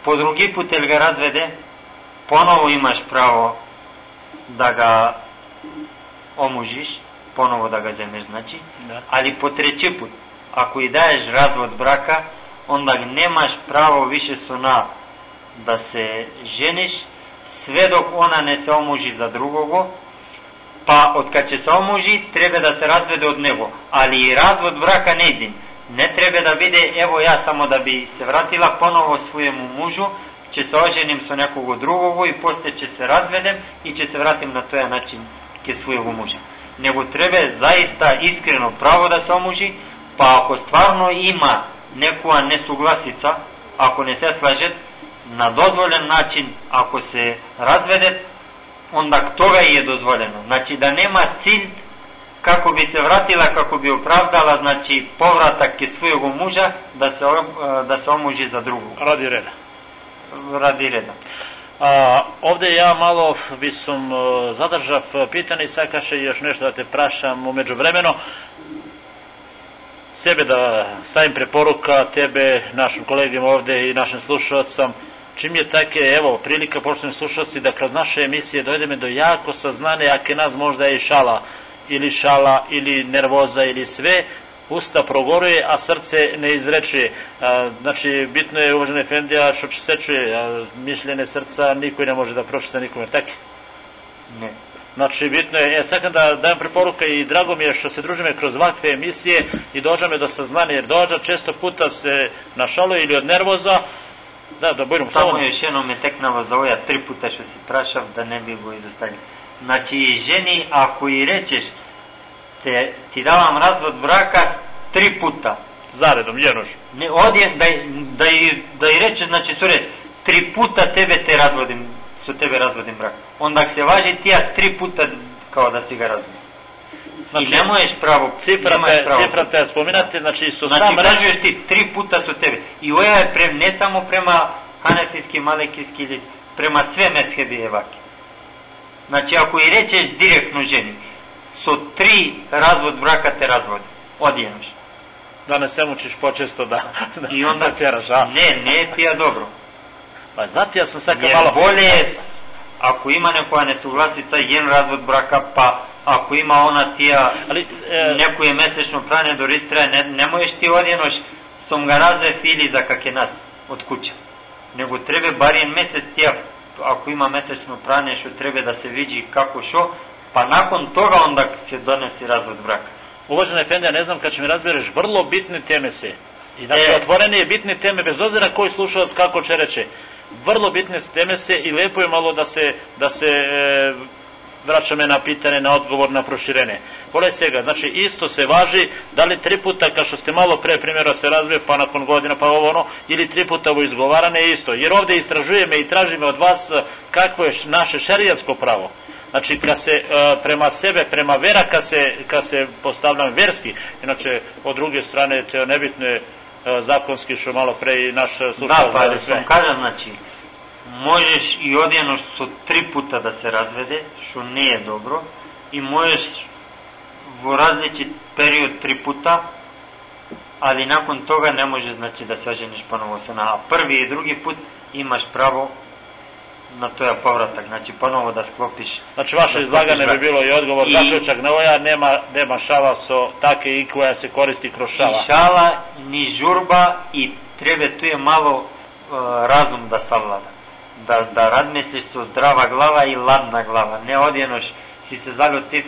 По други пут ел га разведе, поново имаш право да га омужиш, поново да га земеш, значи, да. али по трети пут, ако и даеш развод брака, onda nemaš pravo više suna da se ženiš, sve dok ona ne se omuži za drugogo, pa od kad će se omuži, treba da se razvede od nego, ali i razvod braka ne idim. Ne treba da vide, evo ja samo da bi se vratila ponovo svojemu mužu, će se oženim sa nekog drugog i posle će se razvedem i će se vratim na toja način ke svojeg muža. Nego treba zaista iskreno pravo da se omuži, pa ako stvarno ima neka nesuglasica, ako ne se slaže, na dozvoljen način, ako se razvede, onda toga je dozvoljeno. Znači da nema cilj kako bi se vratila, kako bi opravdala, znači povratak ke svojeg muža, da se, o- da se omuži za drugu, Radi reda. radi reda. A, ovde ja malo bi sam e, zadržav pitanje i sad kaše još nešto da te prašam umeđu vremeno. Sebe da stavim preporuka tebe, našim kolegima ovde i našim slušalcam, čim je take, evo, prilika, poštovni slušalci, da kroz naše emisije dojdeme do jako saznane, ako nas možda je i šala, ili šala, ili nervoza, ili sve, usta progoruje, a srce ne izreče. A, znači, bitno je, uvažene Efendija, što će se čuje, a, mišljene srca niko ne može da pročita nikome, tako? Ne. Znači, bitno je, e, sad da dajem preporuka i drago mi je što se družime kroz ovakve emisije i dođame do saznanja, jer dođa često puta se našaluje ili od nervoza, da, da budemo Само slobodni. još jednom me teknalo za oja tri puta što si prašav, da ne bi go izostavio. Znači, ženi, ako i rečeš, te, ti davam razvod braka tri puta, Zaredom, jednož. ne, odje, da, da, i, da i rečeš, znači su reći, tri puta tebe te razvodim, su tebe razvodim brak. Onda ako se važi tija tri puta kao da si ga razvodio. Znači, I ne možeš pravo, Cifra nemaš te, pravo. cifra te spominate, znači, su Znači, sam kažeš ti, tri puta su tebe. I oja je pre, ne samo prema hanefijski, malekijski, ili prema sve meshebi evaki. Znači, ako i rečeš direktno ženi, su tri razvod braka te razvode. Odjenoš. da ne se mučiš počesto da, da, I onda, da tjeraš, a? ne, ne ti je dobro. Pa zato ja sam sad Jer malo... bolje je, ako ima nekoja nesuglasica, jedan razvod braka, pa ako ima ona tija, Ali, e, neko je mesečno prane do ristra, ne, ne možeš ti odjenoš som ga razve fili za kak je nas od kuća. Nego treba bar jedan mesec tija, ako ima mesečno prane, što treba da se vidi kako šo, pa nakon toga onda se donesi razvod braka. Uvažena Efendija, ne znam kad će mi razbereš, vrlo bitne teme se. I znači, E. otvorene je bitne teme, bez obzira koji slušalac kako će reće. Vrlo bitne teme se i lepo je malo da se, da se e, vraćame na pitanje, na odgovor, na proširene. Pored svega, znači isto se važi, da li tri puta, kao što ste malo pre primjera se razvije, pa nakon godina, pa ovo ono, ili tri puta ovo izgovarane isto. Jer ovde istražujeme i tražime od vas e, kakvo je naše šerijansko pravo. Znači, kad se e, prema sebe, prema vera, kad se, kad se postavljam verski, inače, od druge strane, te nebitne zakonski, što malo pre i naš slušao Da, pa da sve. sam kažem, znači, možeš i odjeno što tri puta da se razvede, što nije dobro, i možeš u različit period tri puta, ali nakon toga ne može znači da se oženiš ponovo sa na prvi i drugi put imaš pravo na to je povratak, znači ponovo da sklopiš Znači, vaše da izlaganje bi bilo i odgovor, I- zaključak na oja, nema, nema šala so take i koja se koristi kroz šala. Ni šala, ni žurba i treba tu je malo uh, razum da savlada. Da, da razmisliš su zdrava glava i ladna glava. Ne odjenoš, si se zaljutiv,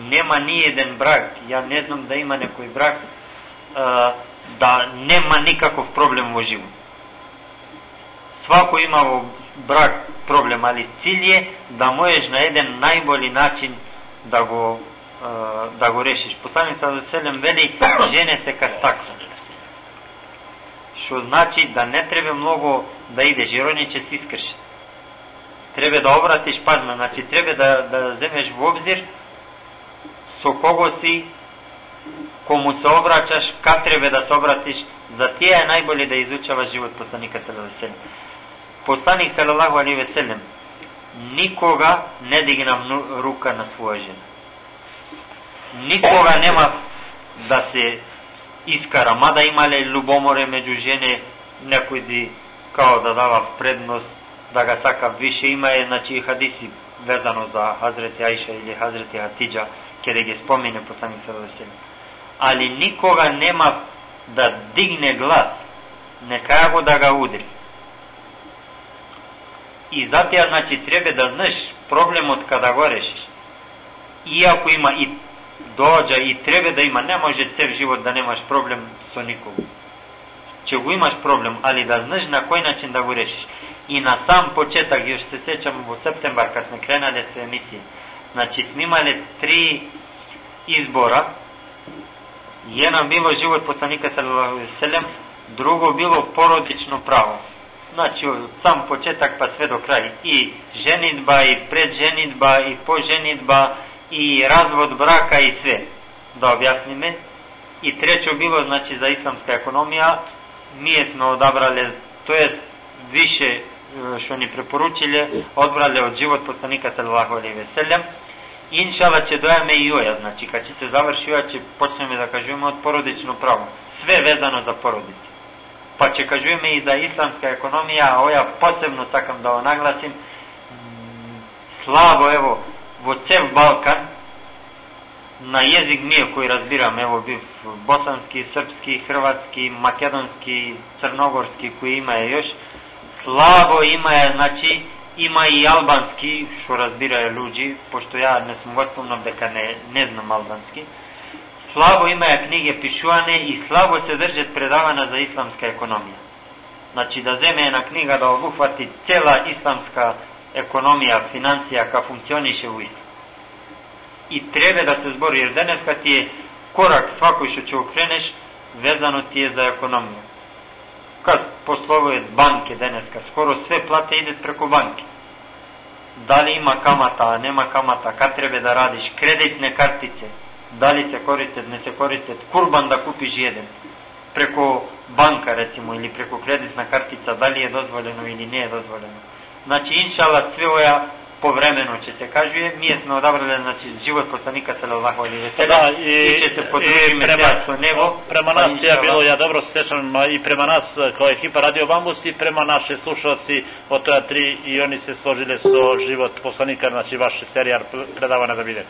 nema ni jedan brak, ja ne znam da ima nekoj brak, uh, da nema nikakov problem u životu. Svako ima брак проблем, али цил е да можеш на еден најболи начин да го да го решиш. Посланик са селем вели жене се кај стаксон. Што значи да не треба многу да идеш, jer че ќе се искршат. Треба да обратиш пазма, значи треба да, да земеш во обзир со кого си, кому се обраќаш, кад треба да се обратиш, за тие е најболе да изучаваш живот посланика Салавеселем. Poslanik sallallahu alejhi ve sellem nikoga ne digna ruka na svoja žena. Nikoga nema da se iskara, mada imale ljubomore među žene, nekoj di kao da dava prednost, da ga saka više ima je, znači hadisi vezano za Hazreti Aisha ili Hazreti Hatidža, kada ga spomine poslanik sallallahu alejhi ve sellem. Ali nikoga nema da digne glas, neka go da ga udri. Ja, znači, treba da znaš problem od kada go rešiš. Iako ima i dođa i treba da ima, ne može cel život da nemaš problem sa nikom. Če го da znaš na koji način da go rešiš. I na sam početak, još se sećam u septembar kad smo krenali sve emisije, znači smo imali tri izbora, jedan bilo život poslanika sallallahu alejhi ve sellem, drugo bilo porodično pravo. Znači sam početak pa sve do kraja. I ženitba, i predženitba, i poženitba, i razvod braka i sve, da objasnime. I treće bilo, znači, za islamska ekonomija, nije smo odabrali, to jest više e, što ni preporučili, odbrali od život poslanika sallallahu alaihi ve sellem. Inšala će dojame i oja, znači kad će se završi oja će počnemo da kažemo od porodično pravo. Sve vezano za porodicu. Pa će kažemo i za islamska ekonomija, a oja posebno sakam da ovo naglasim, slabo evo, vo cel Balkan, na jezik nije koji razbiram, evo bi bosanski, srpski, hrvatski, makedonski, crnogorski koji ima je još, slabo ima je, znači ima i albanski, što razbiraju ljudi, pošto ja ne sam gospomnom deka ne, ne znam albanski, slabo ima je knjige pišuane i slabo se drže predavana za islamska ekonomija. Znači da zeme jedna knjiga da obuhvati cela islamska ekonomija, financija, ka funkcioniše u islamu i treba da se zbori, jer danas kad ti je korak svakoj što će okreneš, vezano ti je za ekonomiju. Kad poslovuje banke danas, kad skoro sve plate ide preko banke. Da li ima kamata, nema kamata, kad treba da radiš, kreditne kartice, da li se koriste, ne se koriste, kurban da kupiš jedan, preko banka recimo ili preko kreditna kartica, da li je dozvoljeno ili nije dozvoljeno. Znači, inšala, sve ova povremeno će se kažuje, mi smo odabrali znači, život poslanika sallallahu alaihi ve sellem da, i, i će se podružiti prema, sa nebo. Prema nas, ja bilo, ja dobro se sjećam, i prema nas kao ekipa Radio Bambus i prema naše slušalci od toja tri i oni se složili so život poslanika, znači vaš serijar predavana da vidite.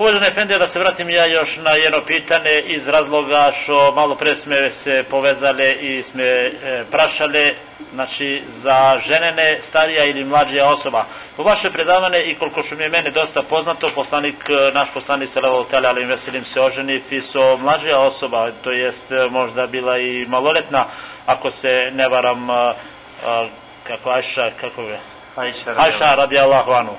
Uvažene Efendija, da se vratim ja još na jedno pitanje iz razloga što malo pre sme se povezale i sme e, prašale znači, za ženene, starija ili mlađija osoba. Po vaše predavane i koliko što mi je mene dosta poznato, poslanik, e, naš poslanik Selevo Tele, ali veselim se oženi, pisao mlađija osoba, to jest e, možda bila i maloletna, ako se ne varam, a, a, kako Ajša, kako je? Ajša, Ajša radi Allahu anu.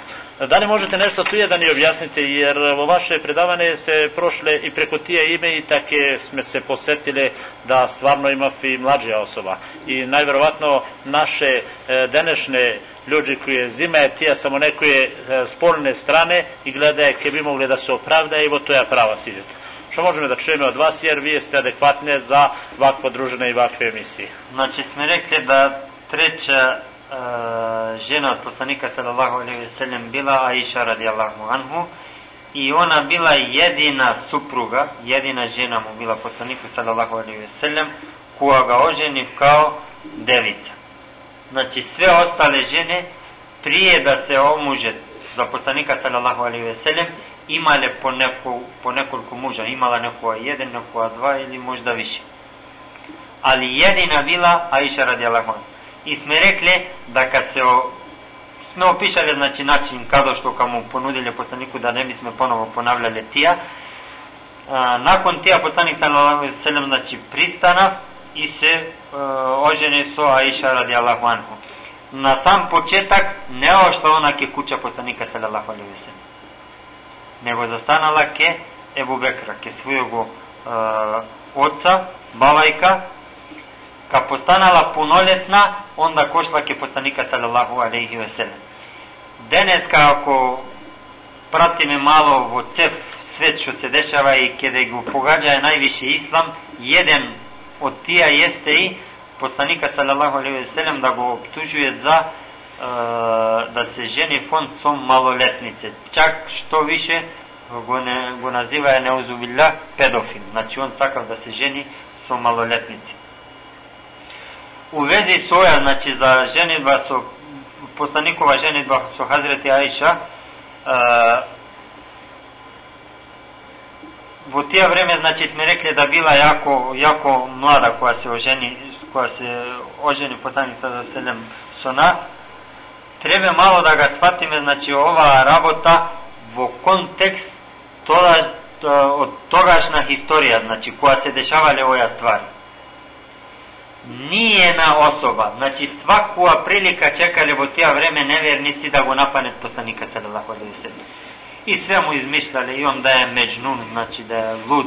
Da li možete nešto tu da ni objasnite, jer vo vaše predavane se prošle i preko tije ime i take sme se posetile da stvarno ima i mlađa osoba. I najverovatno naše e, denešne ljudi koje zime tija samo nekoje e, spolne strane i gledaje ke bi mogli da se opravda i to je prava siljet. Što možemo da čujeme od vas, jer vi ste adekvatne za ovakvo družene i ovakve emisije. Znači, smo rekli da treća žena od poslanika sallallahu ve sellem bila Aisha radijallahu anhu i ona bila jedina supruga, jedina žena mu bila poslaniku sallallahu alejhi ve sellem koja ga oženi kao devica. Znači sve ostale žene prije da se omuže za poslanika sallallahu alejhi ve sellem imale po, neku, po nekoliko muža, imala nekoga jedan, nekoga dva ili možda više. Ali jedina bila Aisha radijallahu anhu и сме рекле да дека се сме опишале значи начин кадо што каму понудиле постанику да не бисме поново понавляле тиа. А, након постаник се селем значи пристанав и се ожени со Аиша ради Аллаху Анху. На сам почеток не ошто она ке куча постаника се Аллаху веселем. Него застанала ке Ебу Бекра, ке својого отца, бавајка Kad postanala punoljetna, onda košla ke poslanika sallallahu alaihi ve sellem. Danas ako pratime malo vo cef svet što se dešava i kada go pogađa najviše islam, jedan od tija jeste i poslanika sallallahu alaihi ve sellem da go optužuje za uh, da se ženi fond som maloletnice. Čak što više go, ne, go naziva je neuzubillah pedofil. Znači on sakav da se ženi som у вези со ја, значи за женитба со посланикова женитба со Хазрете Аиша, а, во тие време значи сме рекле да била јако јако млада која се ожени која се ожени посланица за селем сона. Треба мало да га сватиме значи оваа работа во контекст тоа од тогашна историја значи која се дешавале овие ствари nijena osoba, znači svakua prilika čekali vo tija vreme nevjernici da go napanet poslanika sallallahu alaihi sallam. I sve mu izmišljali i on da je međnun, znači da je lud,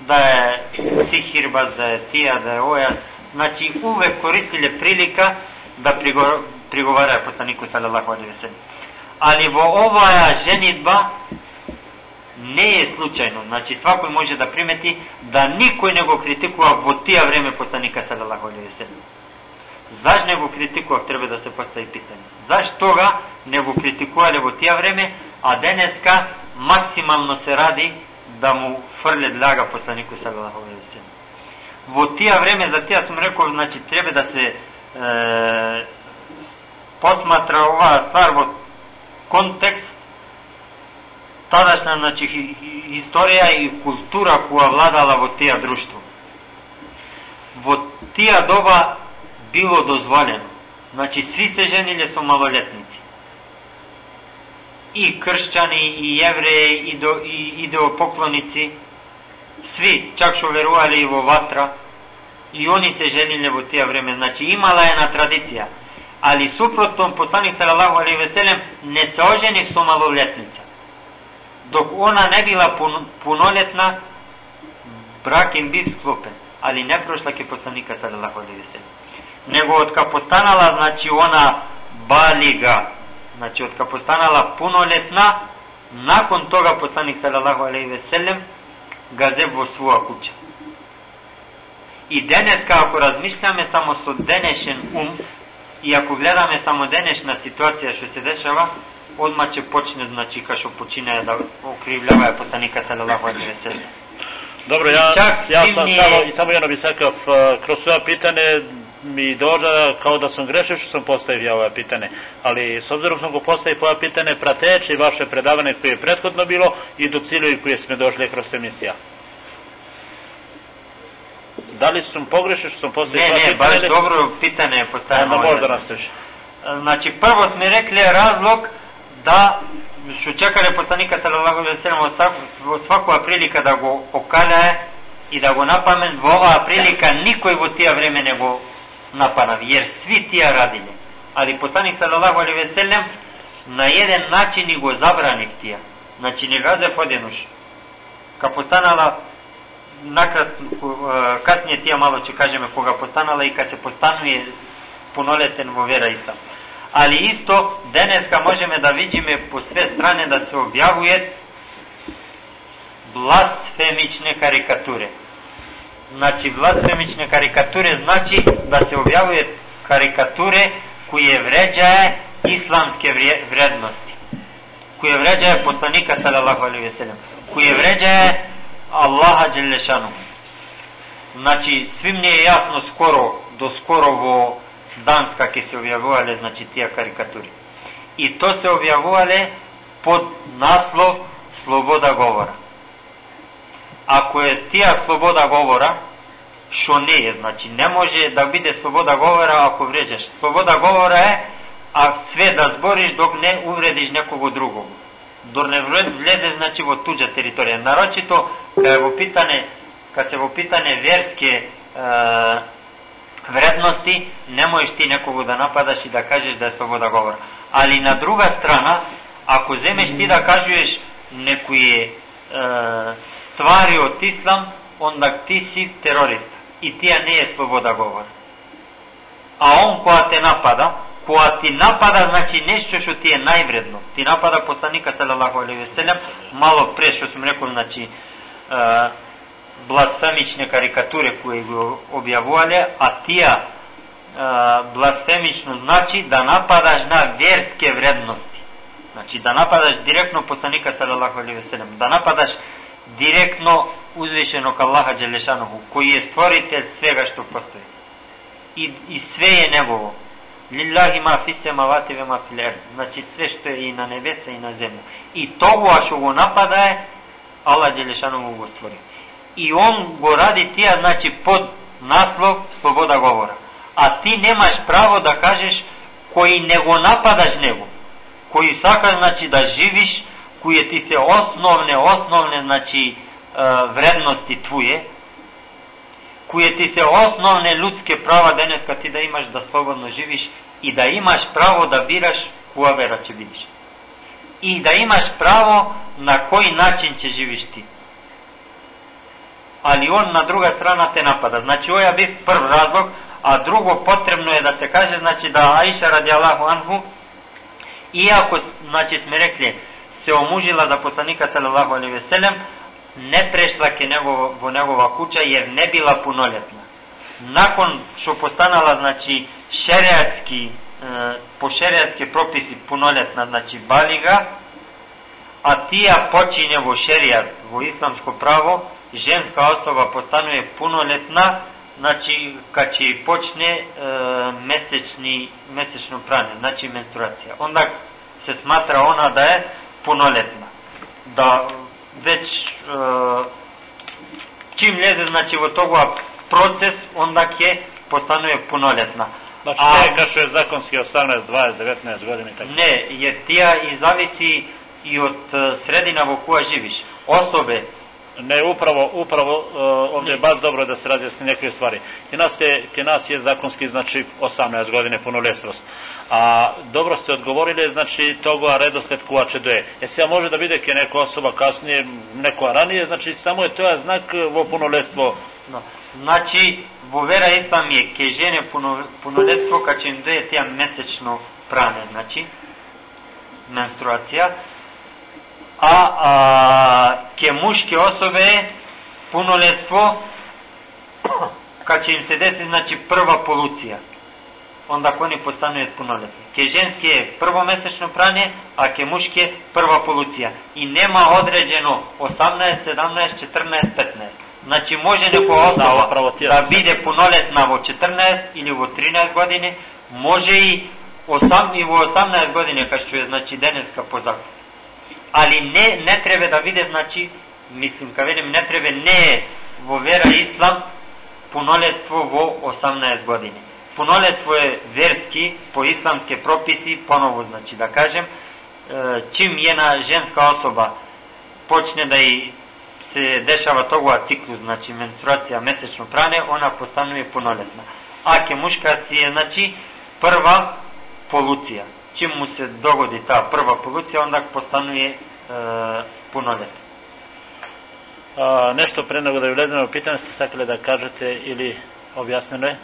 da je cihirbaz, da je tija, da je oja. Znači uvek koristili prilika da prigovaraju poslaniku sallallahu alaihi sallam. Ali vo ovaja ženitba не е случајно. Значи свакој може да примети да никој не го критикува во тие време посланика салалаху алейхи веселем. Заш не го критикував, треба да се постави питање. Заш тога не го критикувале во тие време, а денеска максимално се ради да му фрле ляга посланику салалаху алейхи веселем. Во тие време, за тие сум рекол, значи треба да се е, посматра оваа ствар во контекст тадашна значи, историја и култура која владала во тие друштво. Во тие доба било дозволено. Значи, сви се жениле со малолетници. И кршчани, и евреи, и, до, и идеопоклоници, сви, чак што верувале и во ватра, и они се жениле во тие време. Значи, имала една традиција. Али супротно, посланик Салалаху Али Веселем не се ожени со малолетница dok ona ne bila pun, punoljetna, brak im biv sklopen, ali ne prošla ke poslanika sallallahu alaihi wa Nego od ka postanala, znači ona baliga, znači od ka postanala punoljetna, nakon toga poslanik sallallahu alaihi wa sallam ga zebo svoja kuća. I денеска, ако размишляме само со денешен ум, и ако гледаме само денешна ситуација што се дешава, odmah će počne, znači, kao što počine da okrivljava poslanika sallallahu alaihi wa sallam. Dobro, ja, Čak ja sam nije... samo, samo jedno bih sakav, kroz svoje pitanje mi dođa kao da sam grešio što sam postavio ovo pitanje, ali s obzirom sam go postavio ovo pitanje prateći vaše predavanje koje je prethodno bilo i do ciljevi koje smo došli kroz emisija. Da li sam pogrešio što sam postavio ne, ne, pitanje? Ne, baš dobro pitanje postavljamo. Onda možda nastaviš. Znači, prvo smo rekli razlog да што чекале посланика салалаху алейхи селем во свакова прилика да го покале и да го напамен во оваа прилика никој во тие време не го напана, јер сви тие радиле. Али посланик салалаху алейхи селем на еден начин и го забранив тие. Значи не газев оденуш. Ка постанала накрат касније тие мало ќе кажеме кога постанала и ка се постануе пунолетен во вера ислам ali isto deneska možeme da vidime po sve strane da se objavuje blasfemične karikature. Znači, blasfemične karikature znači da se objavuje karikature koje vređaje islamske vrednosti, koje vređaje poslanika sallallahu alaihi ve sellem, koje vređaje Allaha Đelešanu. Znači, svim nije jasno skoro, do skoro vo Данска ќе се објавувале значи тие карикатури. И то се објавувале под наслов Слобода говора. Ако е тие слобода говора, што не е, значи не може да биде слобода говора ако вреđаш. Слобода говора е а све да збориш док не увредиш некого другого. Дор не влезе значи во туѓа територија. Нарочито кај во питане, кај се во питане верске е, вредности, не можеш ти некого да нападаш и да кажеш да е слобода говор. Али на друга страна, ако земеш ти да кажеш некои е, ствари од ислам, онда ти си терорист. И тија не е слобода говор. А он која те напада, која ти напада, значи нешто што ти е највредно. Ти напада посланика салалаху алейхи веселем, мало пре што сум рекол, значи е, blasfemične karikature koje го објавувале, а тија blasfemično значи да нападаш на верске вредности. Значи да нападаш директно посланика салалаху алейхи веселем, да нападаш директно узвишеnog Аллаха Джелешанову, кој е створител свега што постои. И, и све е негово. Лилахи ма фи семавати ве ма фил Значи све што е и на небеса и на земја. И тоа што го напада е Аллах Джелешанову го створи и он го ради тија, значи, под наслов слобода говора. А ти немаш право да кажеш кој не го нападаш него, кој сака, значи, да живиш, кои ти се основне, основне, значи, вредности твоје, кои ти се основне людски права денеска ти да имаш да слободно живиш и да имаш право да бираш која вера ќе бидеш. И да имаш право на кој начин ќе живиш ти ali on na druga strana te napada. Znači, ovo je bih prv razlog, a drugo potrebno je da se kaže, znači da Aisha radijallahu anhu, iako, znači, smo rekli, се омужила за посланика салалаху алейхи ве селем, не прешла ке него, во негова куќа јер не била пунолетна. Након што постанала значи шериатски по шериатски прописи пунолетна, значи балига, а тија почине во шериат, во исламско право, женска особа постанува пунолетна, значи кога ќе почне е, месечни месечно пране, значи менструација. Онда се сматра она да е пунолетна. Да веќе е, чим лезе значи во тогава процес, онда ќе постанува пунолетна. Значи, а, не каше е законски 18, 20, 19 години така. Не, је тија и зависи и од средина во која живиш. Особе Ne, upravo, upravo uh, ovdje je baš dobro da se razjasni neke stvari. Kje nas je, kje nas je zakonski, znači, 18 godine punoljetstvost. A dobro ste odgovorili, znači, toga redosled kuvače doje. E se može da vide kje neka osoba kasnije, neko ranije, znači, samo je to je znak vo punoljetstvo. No. Znači, во вера ислам е ке жене пунолетство кога ќе им дое тија месечно пране, значи менструација, а, а ке мушки особе osobe punoletstvo kad им се деси значи прва полуција. Онда onda ako oni пунолетни ке женски е прво месечно пране а ке мушки е прва полуција. И нема одредено 18, 17, 14, 15 Значи може некоја особа да, да биде пунолетна во 14 или во 13 години, може и 8, и во 18 години, кај што е значи денеска по закон. Али не не треба да биде значи мислим ка велим не треба не е во вера ислам пунолетство во 18 години. Пунолетство е верски по исламски прописи, поново значи да кажем, чим една женска особа почне да и се дешава тогава циклус, значи менструација, месечно пране, она постанува пунолетна. А ке мушкаци е, значи, прва полуција. Чим му се догоди таа прва полуција, онда постанува пунолетна. А, нешто пред него да ви влеземе во питање, сте сакале да кажете или објаснено е?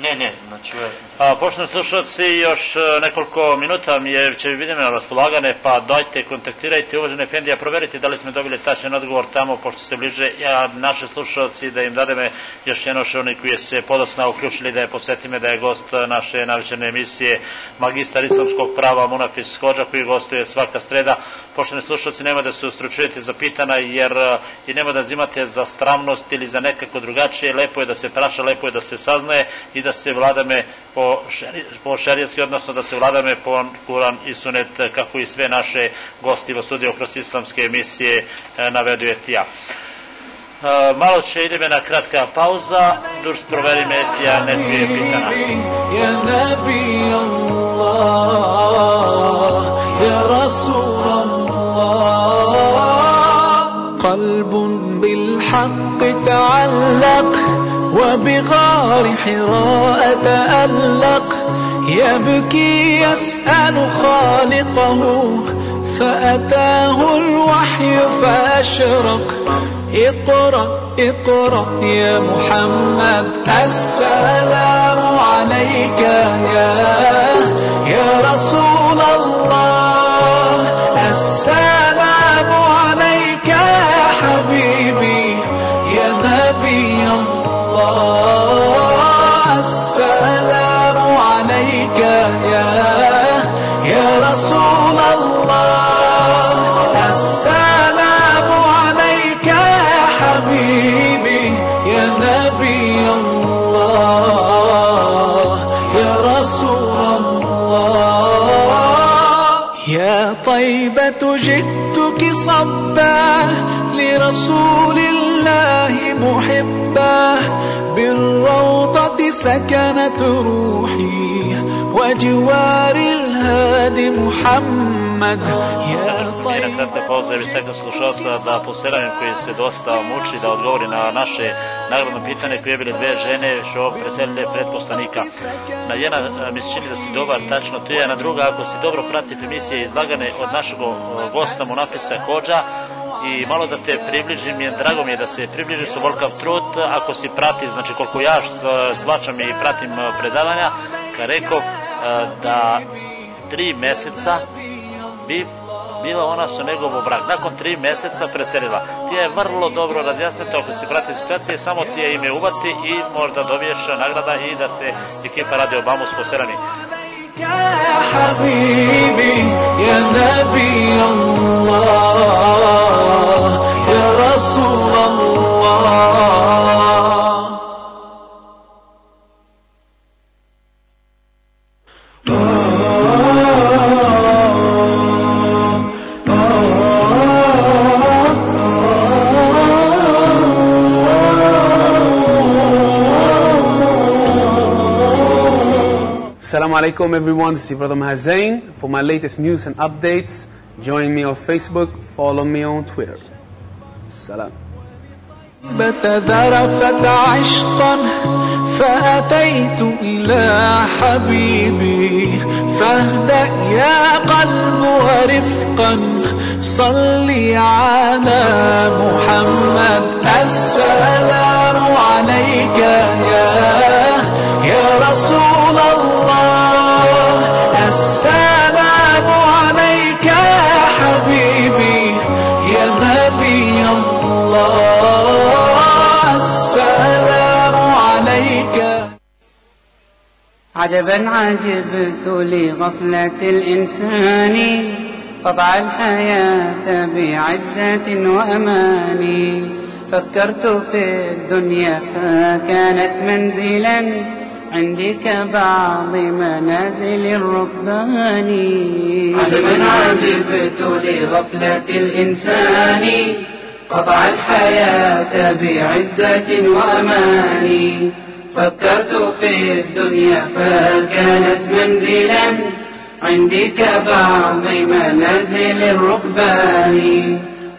Не, не, znači A, poštovni slušalci, još nekoliko minuta mi je, će vidimo na raspolagane, pa dajte, kontaktirajte uvažene Efendija, proverite da li smo dobili tačan odgovor tamo, pošto se bliže ja, naše slušalci, da im dademe još jedno što oni koji se podosna uključili, da je podsjetime da je gost naše navičene emisije, magistar islamskog prava Munafis Hođa, koji gostuje svaka sreda. Poštovni slušalci, nema da se ustručujete za pitana, jer i nema da zimate za stramnost ili za nekako drugačije, lepo je da se praša, lepo je da se saznaje i da se vladame po, šeri, po šerijatski, odnosno da se vladame po Kuran i Sunet, kako i sve naše gosti u studiju kroz islamske emisije e, navedu etija. E, malo će ideme na kratka pauza, durs proveri metija, ne dvije pitana. Ja nabi Allah, ja Rasul Allah, قلب بالحق تعلق وبغار حراء تألق يبكي يسأل خالقه فأتاه الوحي فأشرق. اقرأ اقرأ يا محمد السلام عليك يا يا رسول الله. لرسول الله محبا بالروضة سكنت روحي وجوار الهادي محمد يا طيب kratka pauza ili svega slušalca da poseravim koji se dosta muči da odgovori na naše nagradno pitanje koje je bile dve žene što preselile pred poslanika. Na jedna mi se čini da si dobar, tačno to je, na druga ako si dobro pratite emisije izlagane od našeg gosta mu napisa Kođa, i malo da te približim, je, drago mi je da se približiš su volkav trud, ako si prati, znači koliko ja svačam i pratim predavanja, ka rekao da tri meseca bi bila ona su njegov brak. Nakon tri meseca preselila. Ti je vrlo dobro razjasniti ako si prati situacije, samo ti je ime ubaci i možda dobiješ nagrada i da ste ekipa Radio Bambus poselani. يا حبيبي يا نبي الله يا رسول الله Assalamu alaikum everyone, this is brother Mahazain. For my latest news and updates, join me on Facebook, follow me on Twitter. Salam. ذرفت عشقا فأتيت إلى حبيبي فاهدأ يا قلب ورفقا صلي على محمد. السلام عليك يا يا رسول عجبا عجبت لغفلة الإنسان قطع الحياة بعزة وأمان فكرت في الدنيا فكانت منزلا عندي كبعض منازل الركبان عجبا عجبت لغفلة الإنسان قطع الحياة بعزة وأمان فكرت في الدنيا فكانت منزلا عندي كبعض منازل الركبان.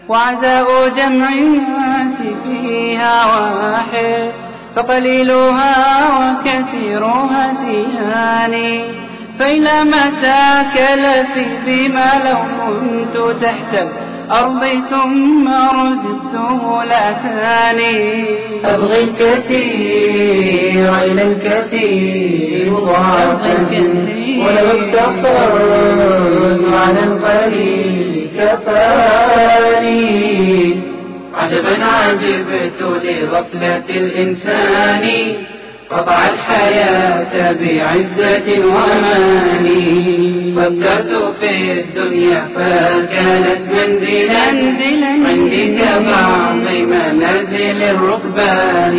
وعزاء جمع الناس فيها واحد فقليلها وكثيرها سيان. فإلى متى كلفي بما لو كنت تحت الأرض ثم رزقته لأتاني. أبغي الكثير إلى الكثير مضاعفا ولو اقتصرت على القليل كفاني. عجبا عجبت لغفلة الإنسان. قطع الحياة بعزة وأمان. فكرت في الدنيا فكانت منزلا. عندي كبعض منازل الركبان.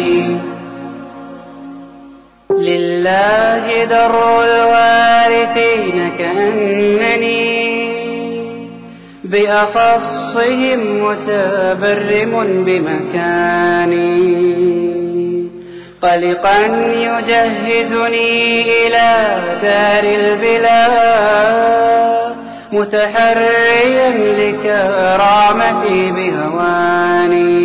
لله در الوارثين كأنني بأخصهم متبرم بمكاني. قلقا يجهزني إلى دار البلا متحريا لكرامتي بهواني.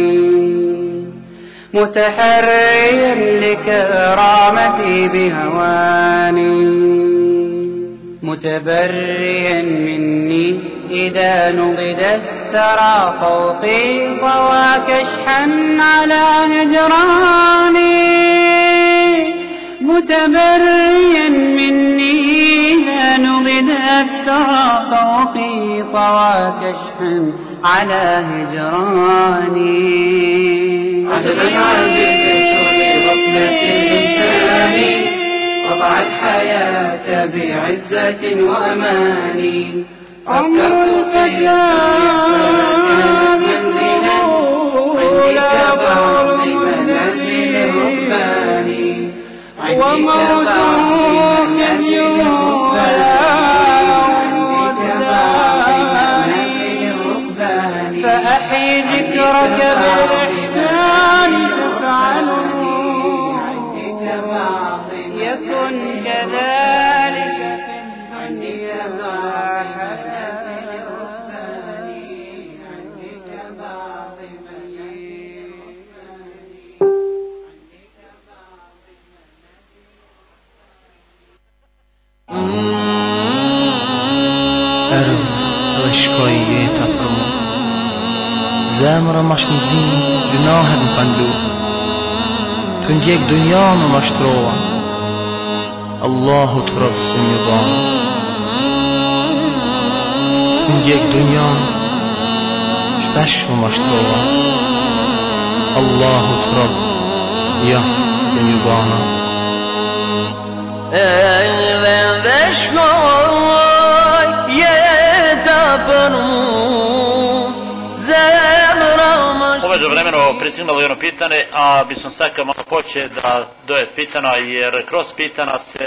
متحريا لكرامتي بهواني. متبريا مني إذا نضد الثرى فوقي طوى كشحا على هجراني متبريا مني إذا نضد الثرى فوقي طوى كشحا على هجراني عجبا لغفلة الإنسان أضع الحياة بعزة وأمان. عمر الفتى منزلا عندك بعض منازل الرحمن وموته من يولى فأحيي ذكرك بالله دم را مشنزین جناه بخندو تون یک دنیا ممشترو الله تو را سمیدان تون یک دنیا شبش ممشترو الله تو را یا سمیدان ای بندش کن vremenu prisignalo jedno pitanje, a bi sam sakao malo poće da doje pitana, jer kroz pitana se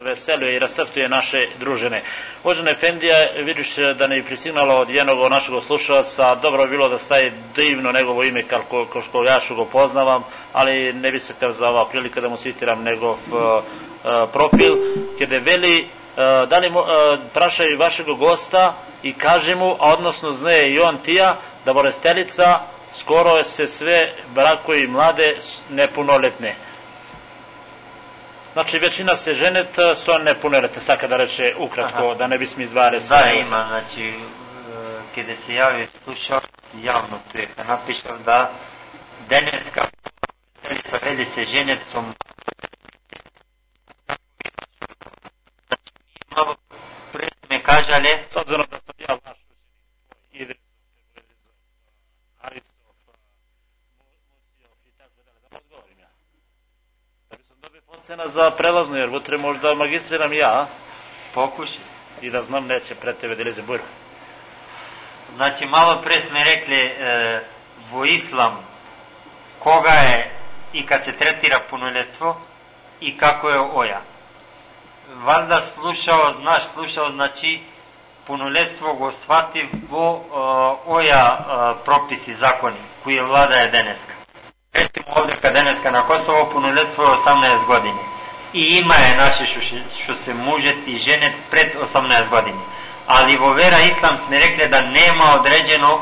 veseluje i rasrtuje naše družine. Uvažena Efendija, vidiš da ne je prisignalo od jednog našeg slušalca, dobro bi bilo da staje divno njegovo ime kako ko što ja što ga poznavam, ali ne bi se kao za ova prilika da mu citiram njegov uh, profil, gde veli uh, da li uh, prašaju vašeg gosta i kaže mu, a odnosno zne i on tija, da bolestelica skoro se sve brakovi mlade nepunoletne. Znači, većina se ženet su nepunoletne, sad kada reče ukratko, Aha. da ne bismo izdvare sve. Da, ima, znači, e, kada se javio slušao, javno tu je napišao da deneska pa veli se ženecom malo pre me kažale S obzirom da sam ja vaš učenik, Idrisov, Harisov, Musijov i tako dalje, da mu odgovorim ja. Da bi sam dobio ocena za prelaznu, jer vutre možda magistriram ja, pokušaj. i da znam neće pred tebe da ilize bujro. Znači, malo pre sme rekli e, vo islam koga je i kad se tretira punoletstvo i kako je oja. Valjda slušao, znaš, slušao, znači punoletstvo go shvati vo e, oja e, propisi zakoni koji vlada je deneska. Recimo ovde kad deneska na Kosovo punoletstvo je 18 godine. I ima je naše što, še- što se mužet i ženet pred 18 godine. Ali vo vera islam sme rekli da nema određeno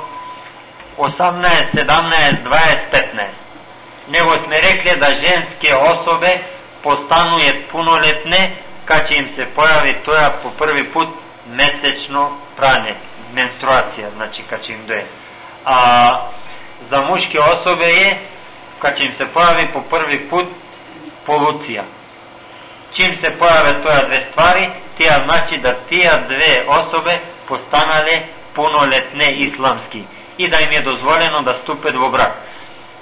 18, 17, 20, 15. Nego sme rekli da ženske osobe postanuje punoletne kad će im se pojavi toja po prvi put mesečno pranje, menstruacija, znači kad će im doje. A za muške osobe je kad će im se pojavi po prvi put polucija. Čim se pojave toja dve stvari, tija znači da tija dve osobe postanale punoletne islamski i da im je dozvoljeno da stupe u brak.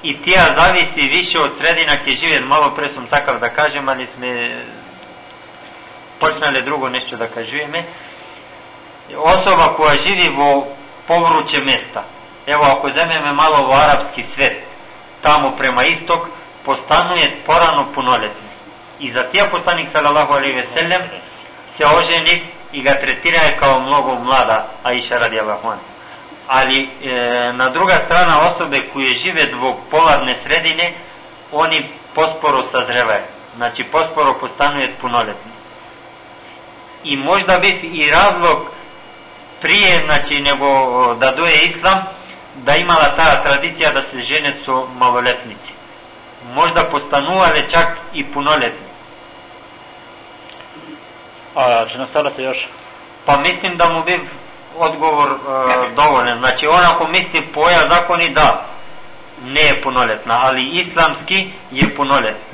I tija zavisi više od sredina gdje žive, malo pre sam sakav da kažem, ali sme počnali drugo nešto da kažujeme. Osoba koja živi vo povruće mesta, evo ako zememe malo u arapski svet, tamo prema istok, postanuje porano punoletni. I za tija poslanik sallallahu alaihi ve sellem se oženi i ga tretira je kao mnogo mlada Aisha radijallahu anha. Ali e, na druga strana osobe koje žive zbog polarne sredine, oni posporo sazrevaju. Znači posporo postanuje punoletni. I možda bi i razlog prije, znači, nego da doje islam, da imala ta tradicija da se žene su maloletnici. Možda postanuvale čak i punoletni. A će nastavljati još? Pa mislim da mu bi odgovor e, dovoljan. Znači, on ako misli poja zakoni, da, ne je punoletna, ali islamski je punoletna.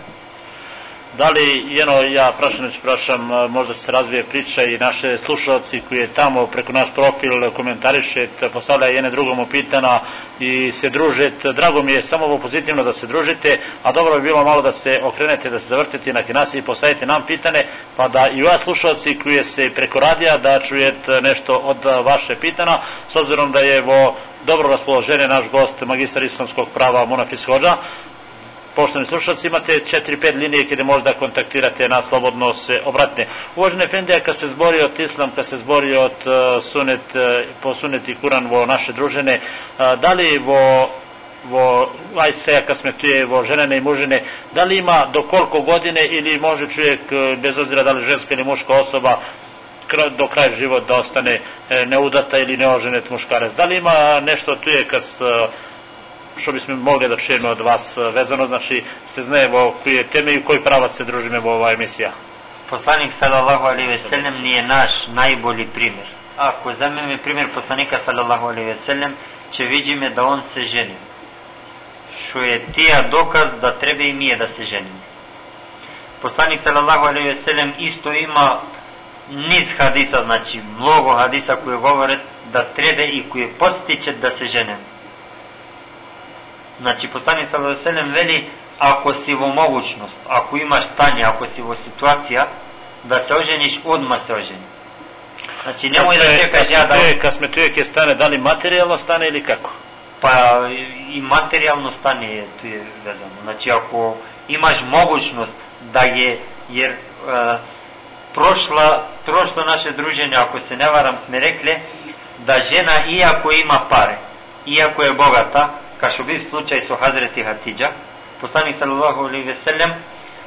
Da li, jedno, ja prašanoć prašam, možda se razvije priča i naše slušalci koji je tamo preko naš profil komentariše, postavlja jedne drugomu pitana i se druže. Drago mi je samo ovo pozitivno da se družite, a dobro bi bilo malo da se okrenete, da se zavrtite na kinasi i postavite nam pitane, pa da i vas slušalci koji je se preko radija da čujete nešto od vaše pitana, s obzirom da je ovo dobro raspoloženje naš gost, magistar islamskog prava Munafis Hođa, Poštovani slušalci, imate 4-5 linije gde možda kontaktirate nas, slobodno se obratne. Uvažene Efendija, kad se zbori od Islam, kad se zbori od uh, sunet, uh, po sunet i Kuran vo naše družene, uh, da li vo vo aj se kad sme tu je vo ženene i mužene, da li ima do koliko godine ili može čovjek, e, bez obzira da li ženska ili muška osoba, do kraja život da ostane e, neudata ili neoženet muškarac. Da li ima nešto tu je kad s, e, što bismo mogli da čujemo od vas e, vezano, znači se zna o koje teme i u koji pravac se družime u ova emisija. Poslanik sallallahu alaihi ve sellem nije naš najbolji primjer. Ako zameme primjer poslanika sallallahu alaihi ve sellem, će vidimo da on se ženi. Što je tija dokaz da treba i mi da se ženimo. Poslanik sallallahu alaihi ve sellem isto ima niz hadisa, znači mnogo hadisa koje govore да треба и кои подстичат женем. Значи посланик Салавеселем вели, ако си во могучност, ако имаш стanje, ако си во ситуација, да се ожениш, одма се ожени. Значи немој да чекаш ја да... Kad sme tu je stane, da li materijalno stane ili kako? Па и материјално стане е туе везано. Значи ако имаш могучност да ги jer e, prošla, prošlo naše druženje, ako se ne varam, sme rekli da žena, iako ima pare, iako je bogata, kao što bio slučaj su Hazreti Hatidža, poslanik sallallahu alaihi ve sellem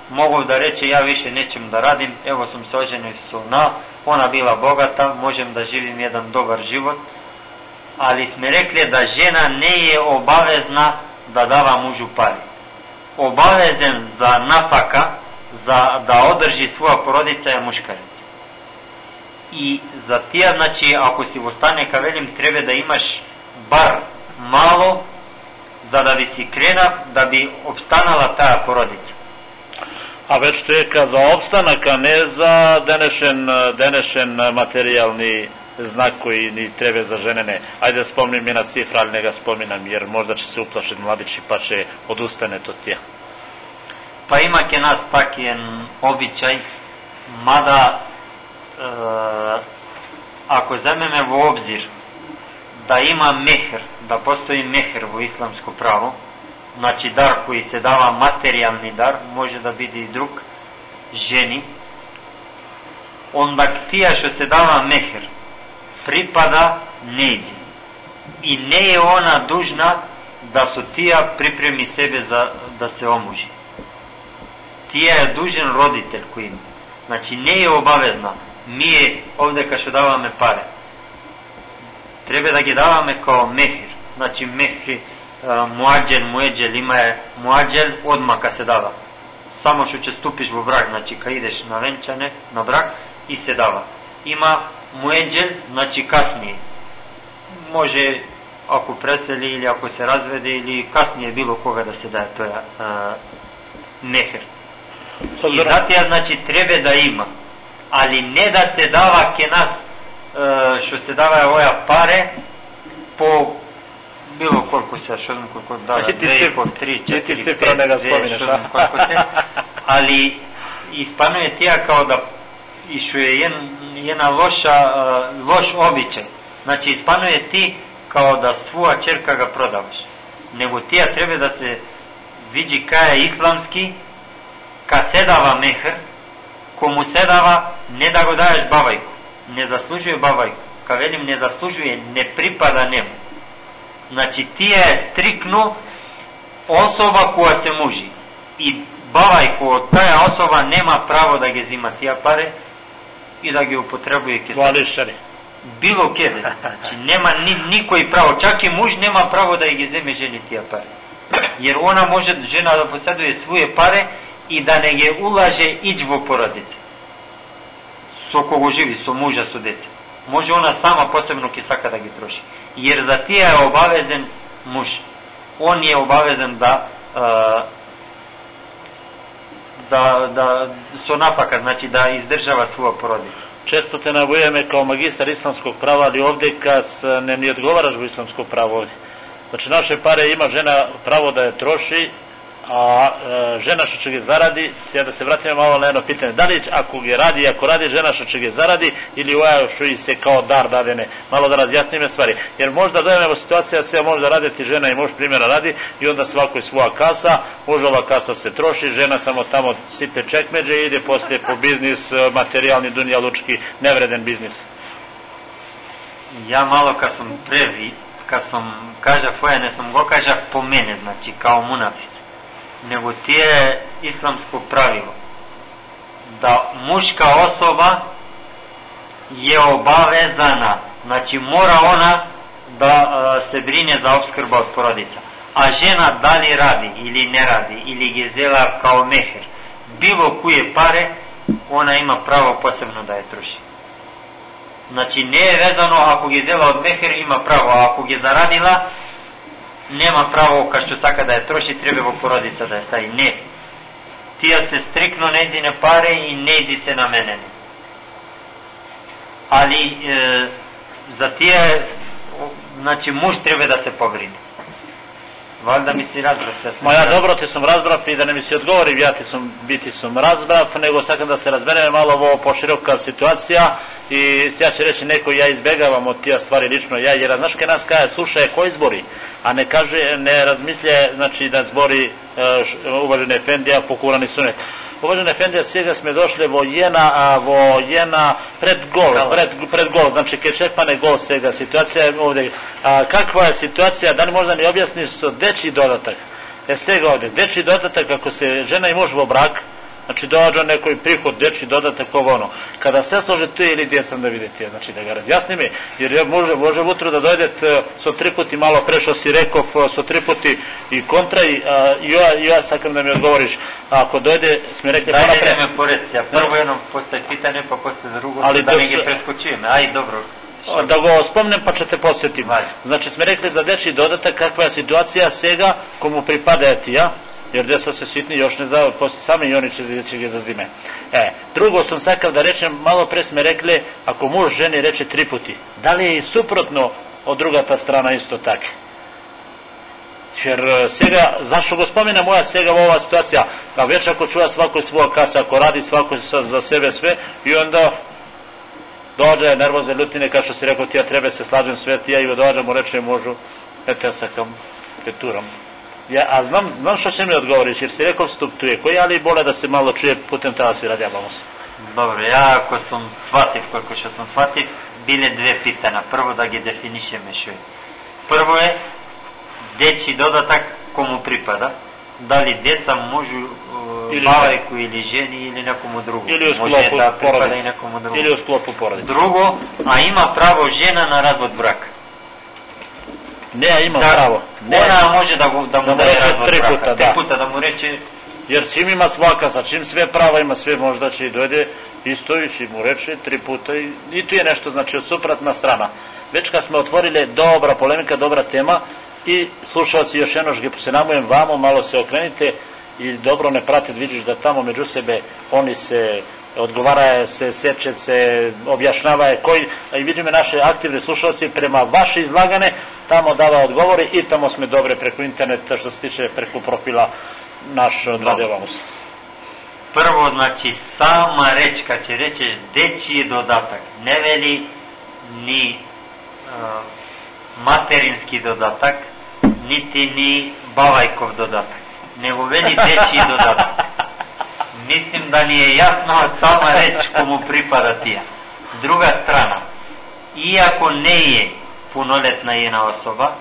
mogu da reče ja više nećem da radim, evo sam se oženio su na, ona bila bogata, možem da živim jedan dobar život, ali sme rekli da žena ne je obavezna da dava mužu pare. Obavezen za napaka, za da održi svoja porodica je muškarac. I za tija, znači, ako si u stane, ka velim, treba da imaš bar malo, za da bi si krena, da bi opstanala ta porodica. A već to je ka za opstanak, a ne za denešen, denešen materijalni znak koji ni treba za žene ne. Ajde da spomnim jedna cifra, ali ne ga spominam, jer možda će se uplašiti mladići pa će odustane to tija. Pa ima ke nas takijen običaj, mada e, ako zememe u obzir da postoji mehr u islamsko pravo, znači dar koji se dava materijalni dar, može da biti i drug, ženi, onda tija što se dava mehr, pripada neđi. I ne je ona dužna da su tija pripremi sebe za, da se omuži. Tija je dužen roditelj koji ima. Znači ne je obavezna. Mi je ovde kao što davame pare. Treba da ги даваме kao mehir. Znači mehir, muađel, mueđel, ima je muađel odmah kad se dava. Samo što će stupiš u brak, znači kad ideš na venčane, na brak i se dava. Ima mueđel, znači kasnije. Može ako preseli ili ako se razvede ili kasnije bilo koga da se daje, to je uh, mehir. I значи треба да има. Али не да се дава ке нас е, што се дава овоја паре по било колку се, што знам колку дава, две и по, три, четири, се пет, не го две, споминаш, што знам колку се, али испанува тија као да и што е ен, една лоша, е, лош обичај. Значи, испанува ти као да своја черка ga продаваш. Него тија треба да се види кај е исламски ка се дава мехр, кому се дава, не да го даеш бабајку. Не заслужuje бабајку. Ка велим, не заслужuje, Значи, тие е стрикно особа која се мужи. И бабајку од таја особа нема право да ги зима тија паре и да ги употребuje ке Валишари. било кеде. Значи, нема ни, никој право, чак и муж нема право да ги земе жени тија пари. Jer ona može, žena da posjeduje svoje pare i da ne ge ulaže во porodice. Кого живи, со мужа, со деца. Може она сама посебно ке сака да ги троши. Jer za tija je obavezen muž. On je obavezen da uh, da, da со напака, значи да издржава своја породица. Često te nabujeme kao magistar islamskog prava, ali ovde kad ne, ne odgovaraš u islamsko pravo ovdje. Znači naše pare ima žena pravo da je troši, a e, žena što će ga zaradi, сега да се вратиме malo на едно питање, дали ако ги ради, ако ради жена што ќе ги заради или оја што и се као дар дадене, мало да разјасниме ствари. Jer možda дојдеме во ситуација се може да радити жена и муж примера ради и onda svakoj своја каса, мужова каса се троши, жена само тамо сипе чекмеđe и иде после по бизнис, материјални, дунјалучки, невреден бизнис. Ја мало кад сум преви, кад сум кажав оја, не сум го кажав по мене, значи као мунафис. Него тие е исламско правило. Да мушка особа е обавезана, значи мора она да а, се брине за обскрба од породица. А жена дали ради или не ради, или ги зела као мехер, било које паре, она има право посебно да ја троши. Значи не е везано ако ги зела од мехер има право, а ако ги зарадила нема право кај што сака да ја троши, треба во породица да ја стави. Не. Тија се стрикно нејзине паре и нејди се наменени. Али е, за тие значи муж треба да се побрини. Валда ми си разбра се. Ма ја добро ти сум разбрав и да не ми си одговори, ја ти сум, бити сум разбрав, него сакам да се разбереме мало во поширока ситуација и сега ќе рече некој ја избегавам од тие ствари лично ја, jer знаеш кај нас кај слушај кој збори, а не каже, не размисле, значи да збори е, ш- уважен Ефендија по И Сунет. Уважен Ефендија, сега сме дошле во Јена, а во Јена пред гол, пред, пред гол, значи ке чекпане гол сега, ситуација е овде. А, каква е ситуација, да ли можда ни објасниш со дечи додатак? Е сега овде, дечи додатак, ако се жена и во брак, Значи доаѓа некој приход, дечи додатак ово оно. Када се сложи тој или десам да видите, значи да го разјасниме, jer ја може може утре да дојдет е, со три пати мало пре што си реков, е, со три пати и контра и а, и ја, и ја сакам да ми одговориш. Ако дојде, сме рекли Дај да понапред, идеме поред сега. Прво едно постои питање, па после друго, Али да да не ги се- прескочиме. Ај, добро. да го спомнем па ќе те подсетим. Вајде. Значи сме рекли за jer деца се ситни još ne znaju, posle sami i oni će, ga zazime. E, drugo sam sakav da rečem, malo pre sme rekli, ako muž ženi reče tri puti, da li je i suprotno od drugata strana isto tako? Jer e, сега, zašto го spomena moja сега ova situacija? Da već ako čuva svako svoja kasa, ako radi svako za sebe sve i onda dođe nervoze ljutine, kao što si rekao, ti ja treba se slažem sve, ti ja i dođe mu reče možu, eto ja sakam, te turam. Ja, a znam, znam što će mi odgovoriš, jer si rekao stup tu je koji, ali bolje da se malo čuje putem tada si radi abamos. Добро, ја ако сум сватив, колку што сум сватив, биле две питана. Прво да ги дефинишеме што е. Прво е дечи додатак кому припада. Дали деца можу е, Или бавајку или жени или некому другу. Или у Може склопу да припада и породица. некому другу. Или у склопу породица. Друго, а има право жена на развод брак. Не, а Она може да, го, да му Да му даде рече развод три брака. пута, Три да. пута да му рече Jer čim ima svoja kasa, čim sve prava ima sve, možda će i dojde isto i mu reče tri puta i, i tu je nešto, znači od suprotna strana. Već kad smo otvorili dobra polemika, dobra tema i slušalci još jedno ga se namujem vamo, malo se okrenite i dobro ne pratite, vidiš da tamo među sebe oni se odgovaraje se, seče se, objašnjavaje koji, a i vidimo naše aktivne slušalci prema vaše izlagane, tamo dava odgovori i tamo smo dobre preko interneta što se tiče preko profila naš od Radio Vamus. Прво, значи, сама реч, кад ќе речеш дечи додатак, не вели ни а, матерински додатак, нити ни бавајков додатак, него вели дечи додатак. Мислим да ни е јасно од сама реч кому припада тија. Друга страна, иако не е пунолетна една особа,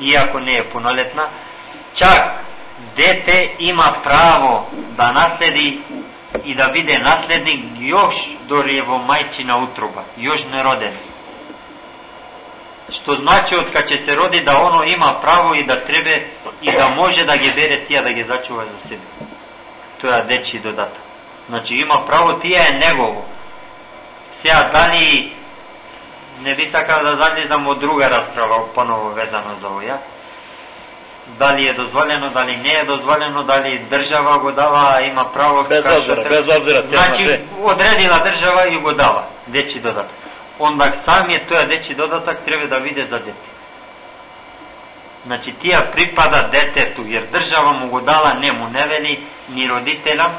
иако не е пунолетна, чак дете има право да наследи и да биде наследник још дори е во мајчина утроба, још не роден. Што значи од кога ќе се роди да оно има право и да требе и да може да ги бере тие да ги Тоа е дечи додаток. Значи има право, тие е негово. Сега дали не би сакал да залезам во друга расправа поново везано за овоја. Дали е дозволено, дали не е дозволено, дали држава го дава, има право Без обзира, без обзира, Значи, одредила држава и го дава, дечи додаток. Онда самиот тој дечи додаток треба да биде за дете. Значи, тија припада детето, jer држава му го дала, не му не вели ни родителя,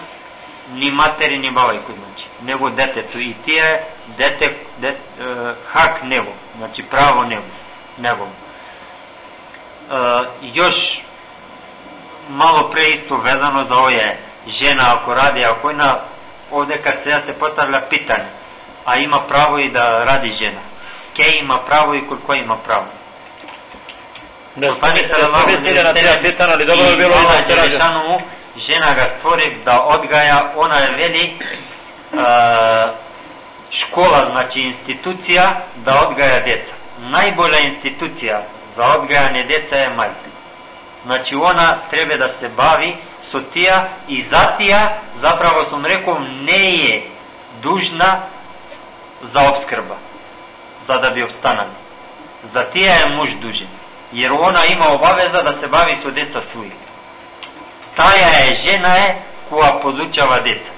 ни матери, ни бабајку, значи, него детето. И тие е дете, дет, е, хак него, значи право него, него. Е, још мало пре исто везано за овие жена ако ради, ако на овде кад сега се поставлja питање, а има право и да ради жена. Ке има право и колко има право. Ne ste Посланик не сте мислили на тия питан, ali dobro bi bilo da se rađa. Жена га створив да одгаја, она е вели а, школа, значи институција да одгаја деца. Најбоља институција за одгајање деца е мајка. Значи она треба да се бави со тија и за тија, заправо сум рекол, не е дужна за обскрба, за да би обстанали. За тија е муж дужен, jer она има обавеза да се бави со деца своји. Таја е жена е која подучава деца.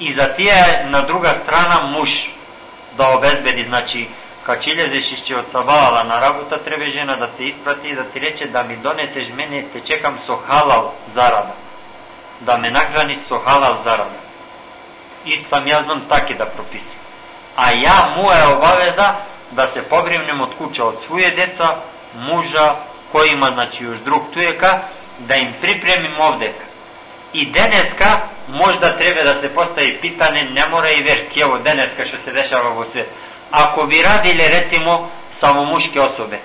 И за тие е на друга страна муж да обезбеди, значи, кога ќе лезеш ишче од сабала на работа, треба жена да те испрати и да ти рече да ми донесеш мене, те чекам со халал зарада. Да ме награниш со халал зарада. Истам јас знам таки да прописам. А ја му е обавеза да се погривнем од куча од своје деца, мужа, кој има, значи, уж друг тујека, da im pripremim ovdeka. I deneska možda treba da se postavi pitanje, ne mora i verski, evo deneska što se dešava u svijetu. Ako bi radili recimo samo muške osobe,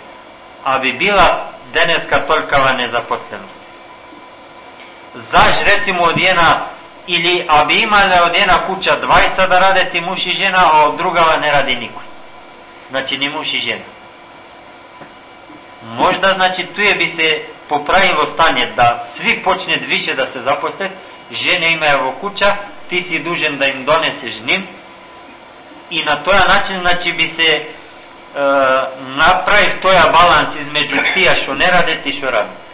a bi bila deneska tolkava nezaposlenost. Zaš recimo od jedna ili a bi imala od jedna kuća dvajca da rade ti muž i žena, a od drugava ne radi niko. Znači ni muž i žena. Možda znači tu je bi se поправиво стање, да сви почнет више да се запосте. жена има ја во куча, ти си дужен да им донесеш ним, и на тој начин, значи, би се е, направив тоја баланс измеѓу тија што не радет и што радет.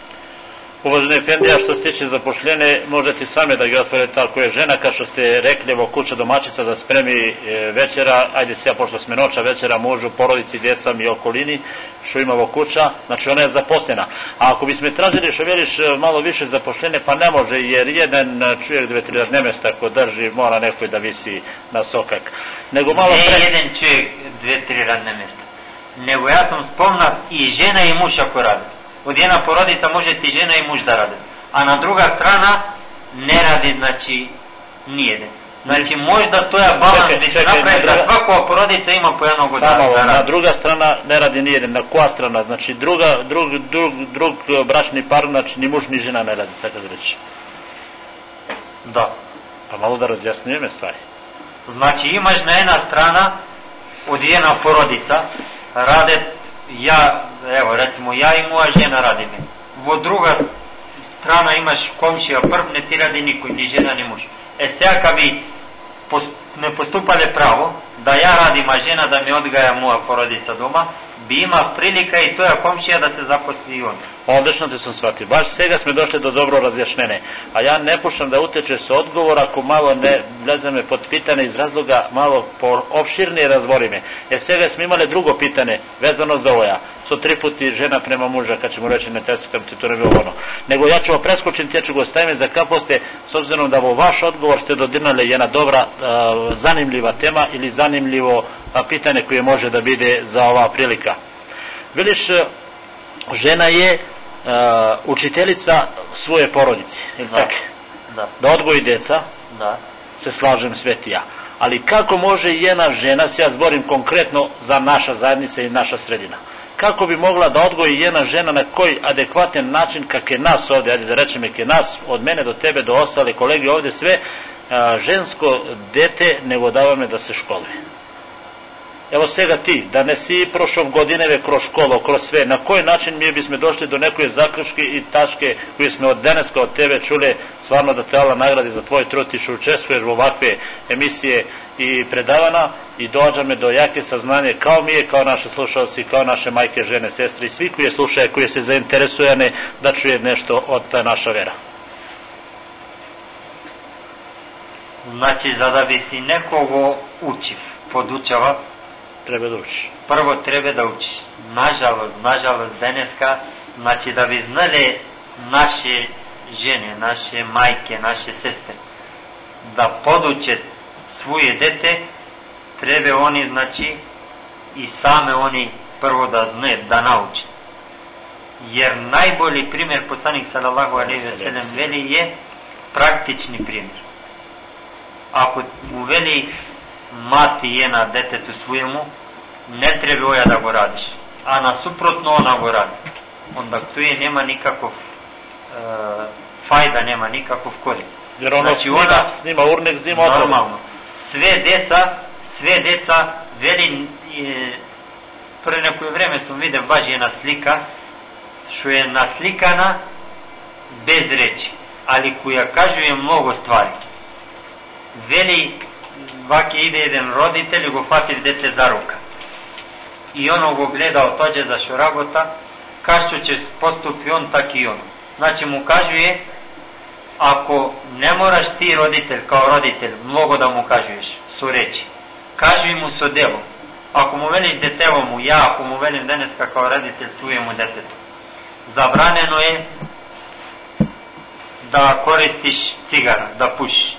Uvaženi Efendija, što se tiče zapošljene, možete sami da ga otvorite, ako je žena, kao što ste rekli, evo kuća domaćica da spremi e, večera, ajde se ja, pošto sme noća večera, mužu, porodici, djecam i okolini, što ima ovo kuća, znači ona je zaposlena. A ako bismo tražili što veliš e, malo više zapošljene, pa ne može, jer jedan čovjek dve, tri radne mesta ko drži, mora nekoj da visi na sokak. Nego malo ne pre... jedan čovjek dve, tri radne mesta. Nego ja sam spomnao i žena i muž ako rade. Od jedna porodica može ti žena i muž da rade. A na druga strana ne radi, znači, nijedan. Znači, možda to je balans Čekaj, gdje se napravi na da svaka porodica ima po jednog od Samo da na druga strana ne radi ni jedan, na koja strana, znači druga, drug, drug, drug e, bračni par, znači ni muž ni žena ne radi, sad kad reći. Da. Pa malo da razjasnijeme stvari. Znači imaš na jedna strana od jedna porodica rade ja, evo recimo ja i moja žena radime. Во druga strana imaš komšija prv, ne ti radi niko, ni žena ni muž. E сега kad bi pos- ne postupale pravo, da ja radim, a žena da mi odgaja moja porodica doma, bi ima prilika i toja komšija da se zaposli i on. Odlično te sam shvatio. Baš сега сме došli do dobro razjašnjene. A ja ne puštam da uteče sa odgovor ako malo ne leze me pod pitanje iz razloga malo po opširnije razvori me. E сега smo imali drugo pitanje vezano za ovoja. So tri puti žena prema muža, kad ćemo reći ne tesikam ti to ne bilo ono. Nego ja ću ovo preskočiti, ja ću ga ostaviti za kaposte, s obzirom da u vaš odgovor ste dodirnali jedna dobra, a, zanimljiva tema ili zanimljivo a, pitanje koje može da bide za ova prilika. Veliš, e, žena je uh, učiteljica svoje porodice, ili Da. tako? Da, Da odgoji deca, da. se slažem sve ti ja. Ali kako može jedna žena, se ja zborim konkretno za naša zajednica i naša sredina, kako bi mogla da odgoji jedna žena na koji adekvatan način, kak je nas ovde, ajde da rečem je nas, od mene do tebe, do ostale kolege ovde, sve, a, žensko dete ne vodavame da se školuje. Evo сега ти, да не си прошов годиневе кроз школа, кроз све, на кој начин ми бисме дошли до некои заклучки и тачке кои сме од денеска од тебе чуле, сварно да те Алла награди за твој труд и што учествуваш во вакве емисије и предавана и доаѓаме до јаке сознање као ми е, као наши слушалци, као наше мајке, жене, сестри и сви кои слушаје, кои се заинтересујане да чујат нешто од таа наша вера. Значи, за да би си некого учив, подучава, Треба да учиш. прво треба да учиш. Нажалост, нажалост, денеска, значи да би знали наши жени, наши мајке, наши сестри, да подучат своје дете, треба они, значи, и саме они прво да знаат, да научат. Jer najbolji primjer poslanik sallallahu alejhi ve sellem veli je praktični primjer. Ако му вели мати е на детето својому, не треба оја да го радиш. А насупротно она го ради. Онда тој нема никаков е, фајда, нема никаков корист. Jer ono Znači, snima, ona- snima urnik, zima otrov. Нормално. Све деца, све деца вели е, пред некој време сум видел баш една слика што е насликана без речи, али која кажува многу ствари. Вели ваке иде еден родител и го фати дете за рука. И оно го гледа отоđe за што работа, кашто ќе поступи он, так и он. Значи му кажува ако не мораш ти родител, као родител, многу да му кажуваш со речи, Кажи му со дело. Ако му велиш детево му, ја ако му велим денеска као родител својему детето, забранено е да користиш цигара, да пушиш.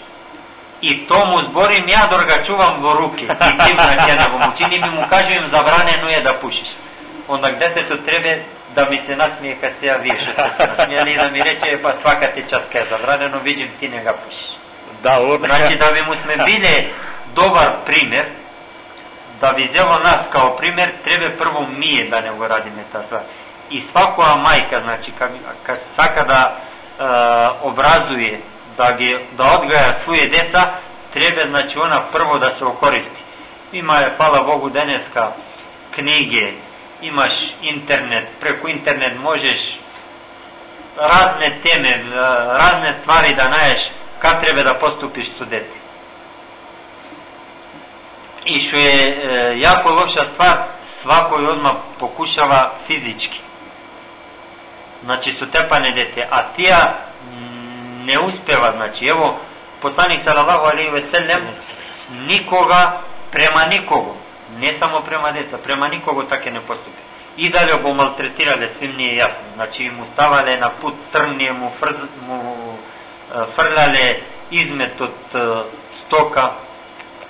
И то му зборим ја да го чувам во руки. И ти ќе него му чини ми му кажем забранено е да пушиш. Онда детето треба да ми се насмие кај сега вие што сте се насмијали и да ми рече па свака ти час кај е забранено, видим ти не га пушиш. Da, urnika. Значи да би му сме биле добар пример, да ви зело нас као пример, треба прво мие да не го радиме таа ствар. И свакоја мајка, значи, кад, кад сака да е, образуе, да ги да одгаја своје деца, треба значи она прво да се окористи. Има е, фала Богу, денеска книги, имаш интернет, преку интернет можеш разне теме, е, разне ствари да наеш как треба да поступиш со дете. И што е, е јако лоша ствар, свакој одма покушава физички. Значи со тепане дете, а тија не успева, значи ево посланик салалаху алейхи ве селем никога према никого, не само према деца, према никого така не поступи. И дали го малтретирале, свим ни е јасно. Значи му ставале на пут трние, му, фрз, му фрлале измет од стока,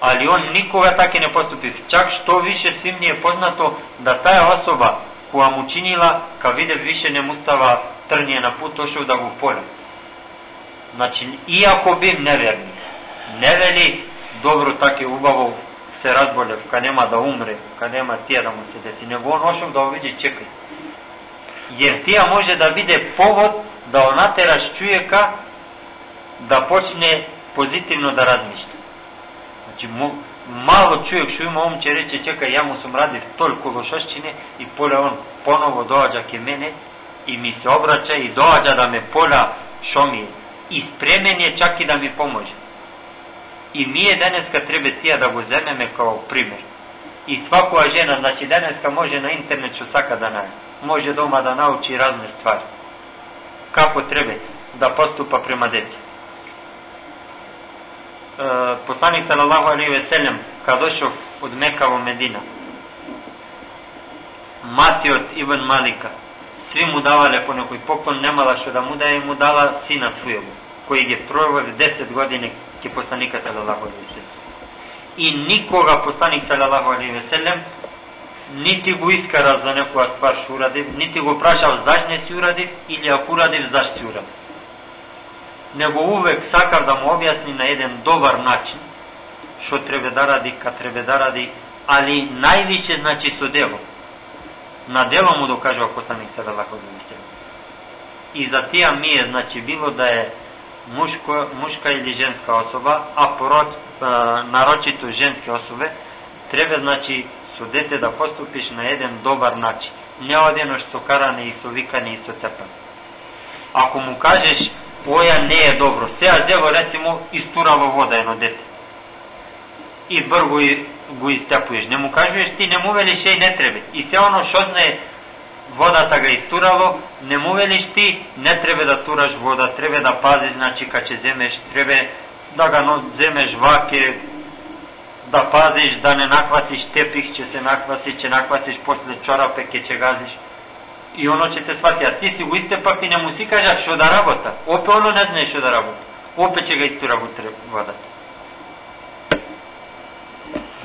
али он никога така не поступи. Чак што више свим ни е познато да таа особа која му чинила, ка виде више не му става трнје на пут, ошел да го поле. Значи, иако би неверни, не вели добро таке убаво се разболев, ка нема да умре, ка нема тие да му се деси, него он ошов да види чекај. Јер тие може да биде повод да онатераш човека да почне позитивно да размишља. Значи, мало човек што има ум, че рече, чекај, ја му сум радив толку лошашчине и поле он поново доаѓа ке мене и ми се обраќа и доаѓа да ме поля шо ми е. И спремен е чак и да ми поможе. И ние денеска треба тија да го земеме као пример. И свакоја жена, значи денеска може на интернет што сака да најде. Може дома да научи разне ствари. Како треба да поступа према деца посланик салалаху алейхи ве селем кога дошов од Мека во Медина матиот Ибн Малика давале по некој поклон немала што да му даде му дала сина својого кој ги пројавил 10 години ке посланика салалаху алейхи ве селем и никога посланик салалаху алейхи ве селем нити го искарал за некоја ствар што урадив, нити го прашав зашто не си урадив или ако урадив зашто си урадив него увек сакав да му објасни на еден добар начин што треба да ради, ка треба да ради, али највише значи со дело. На дело му докажува посланик салалаху алейхи И за тие ми е значи било да е мушко, мушка или женска особа, а пород а, нарочито женски особе, треба значи со дете да поступиш на еден добар начин. Не одено со каране и со викане и со тепане. Ако му кажеш оја не е добро. Сега зело рецимо истура во вода едно дете. И брго го изтапуеш. Не му кажуваш ти, не му велиш еј не треба. И се оно што знае водата га истурало, не му велиш ти, не треба да тураш вода, треба да пазиш, значи кога ќе земеш, треба да ga земеш ваке, да пазиш, да не наквасиш тепих, ќе се наквасиш, ќе наквасиш после чорапе, ќе ќе газиш и оно ќе те свати, а ти си го истепак и не му си кажа што да работа. Опе оно не знае што да работа. Опе ќе га истура вода.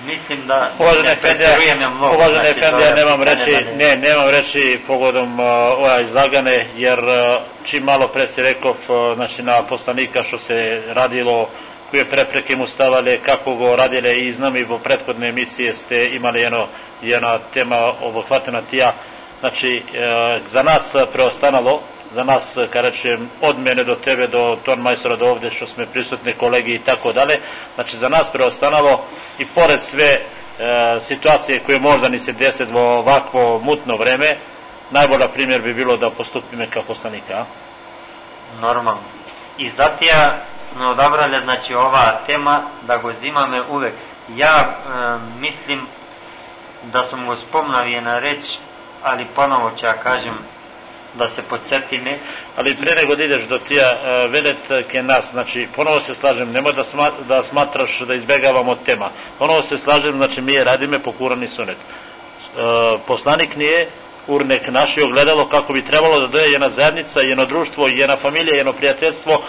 Водата. Мислим да Уважање Ефендија, многу. уважање значи, Ефендија, тоа немам питање речи, да не, немам речи погодом ова излагане, јер чим мало пре си реков, значи на посланика што се радило, кои препреки му ставале, како го радиле и знам и во предходне емисија сте имали едно, една тема обохватена тија, Значи, за нас преостанало, за нас, ка речем, од мене до тебе, до Тон Мајсора до овде, што сме присутни колеги и тако дале, значи, за нас преостанало и поред све ситуации кои можда ни се десет во вакво мутно време, најболя пример би било да поступиме како посланика. Нормално. И затоа сме одабрале значи оваа тема да го зимаме увек. Ја е, мислим да сум го спомнав и на реч али поново ќе ја да се подсетиме. ali pre nego da ideš do tija e, velet ke nas, znači ponovo se slažem, nemoj da, sma, da smatraš da izbegavamo tema. Ponovo se slažem, znači mi je radime po Kurani sunet. E, poslanik nije urnek naši ogledalo kako bi trebalo da doje jedna zajednica, jedno društvo, jedna familija, jedno prijateljstvo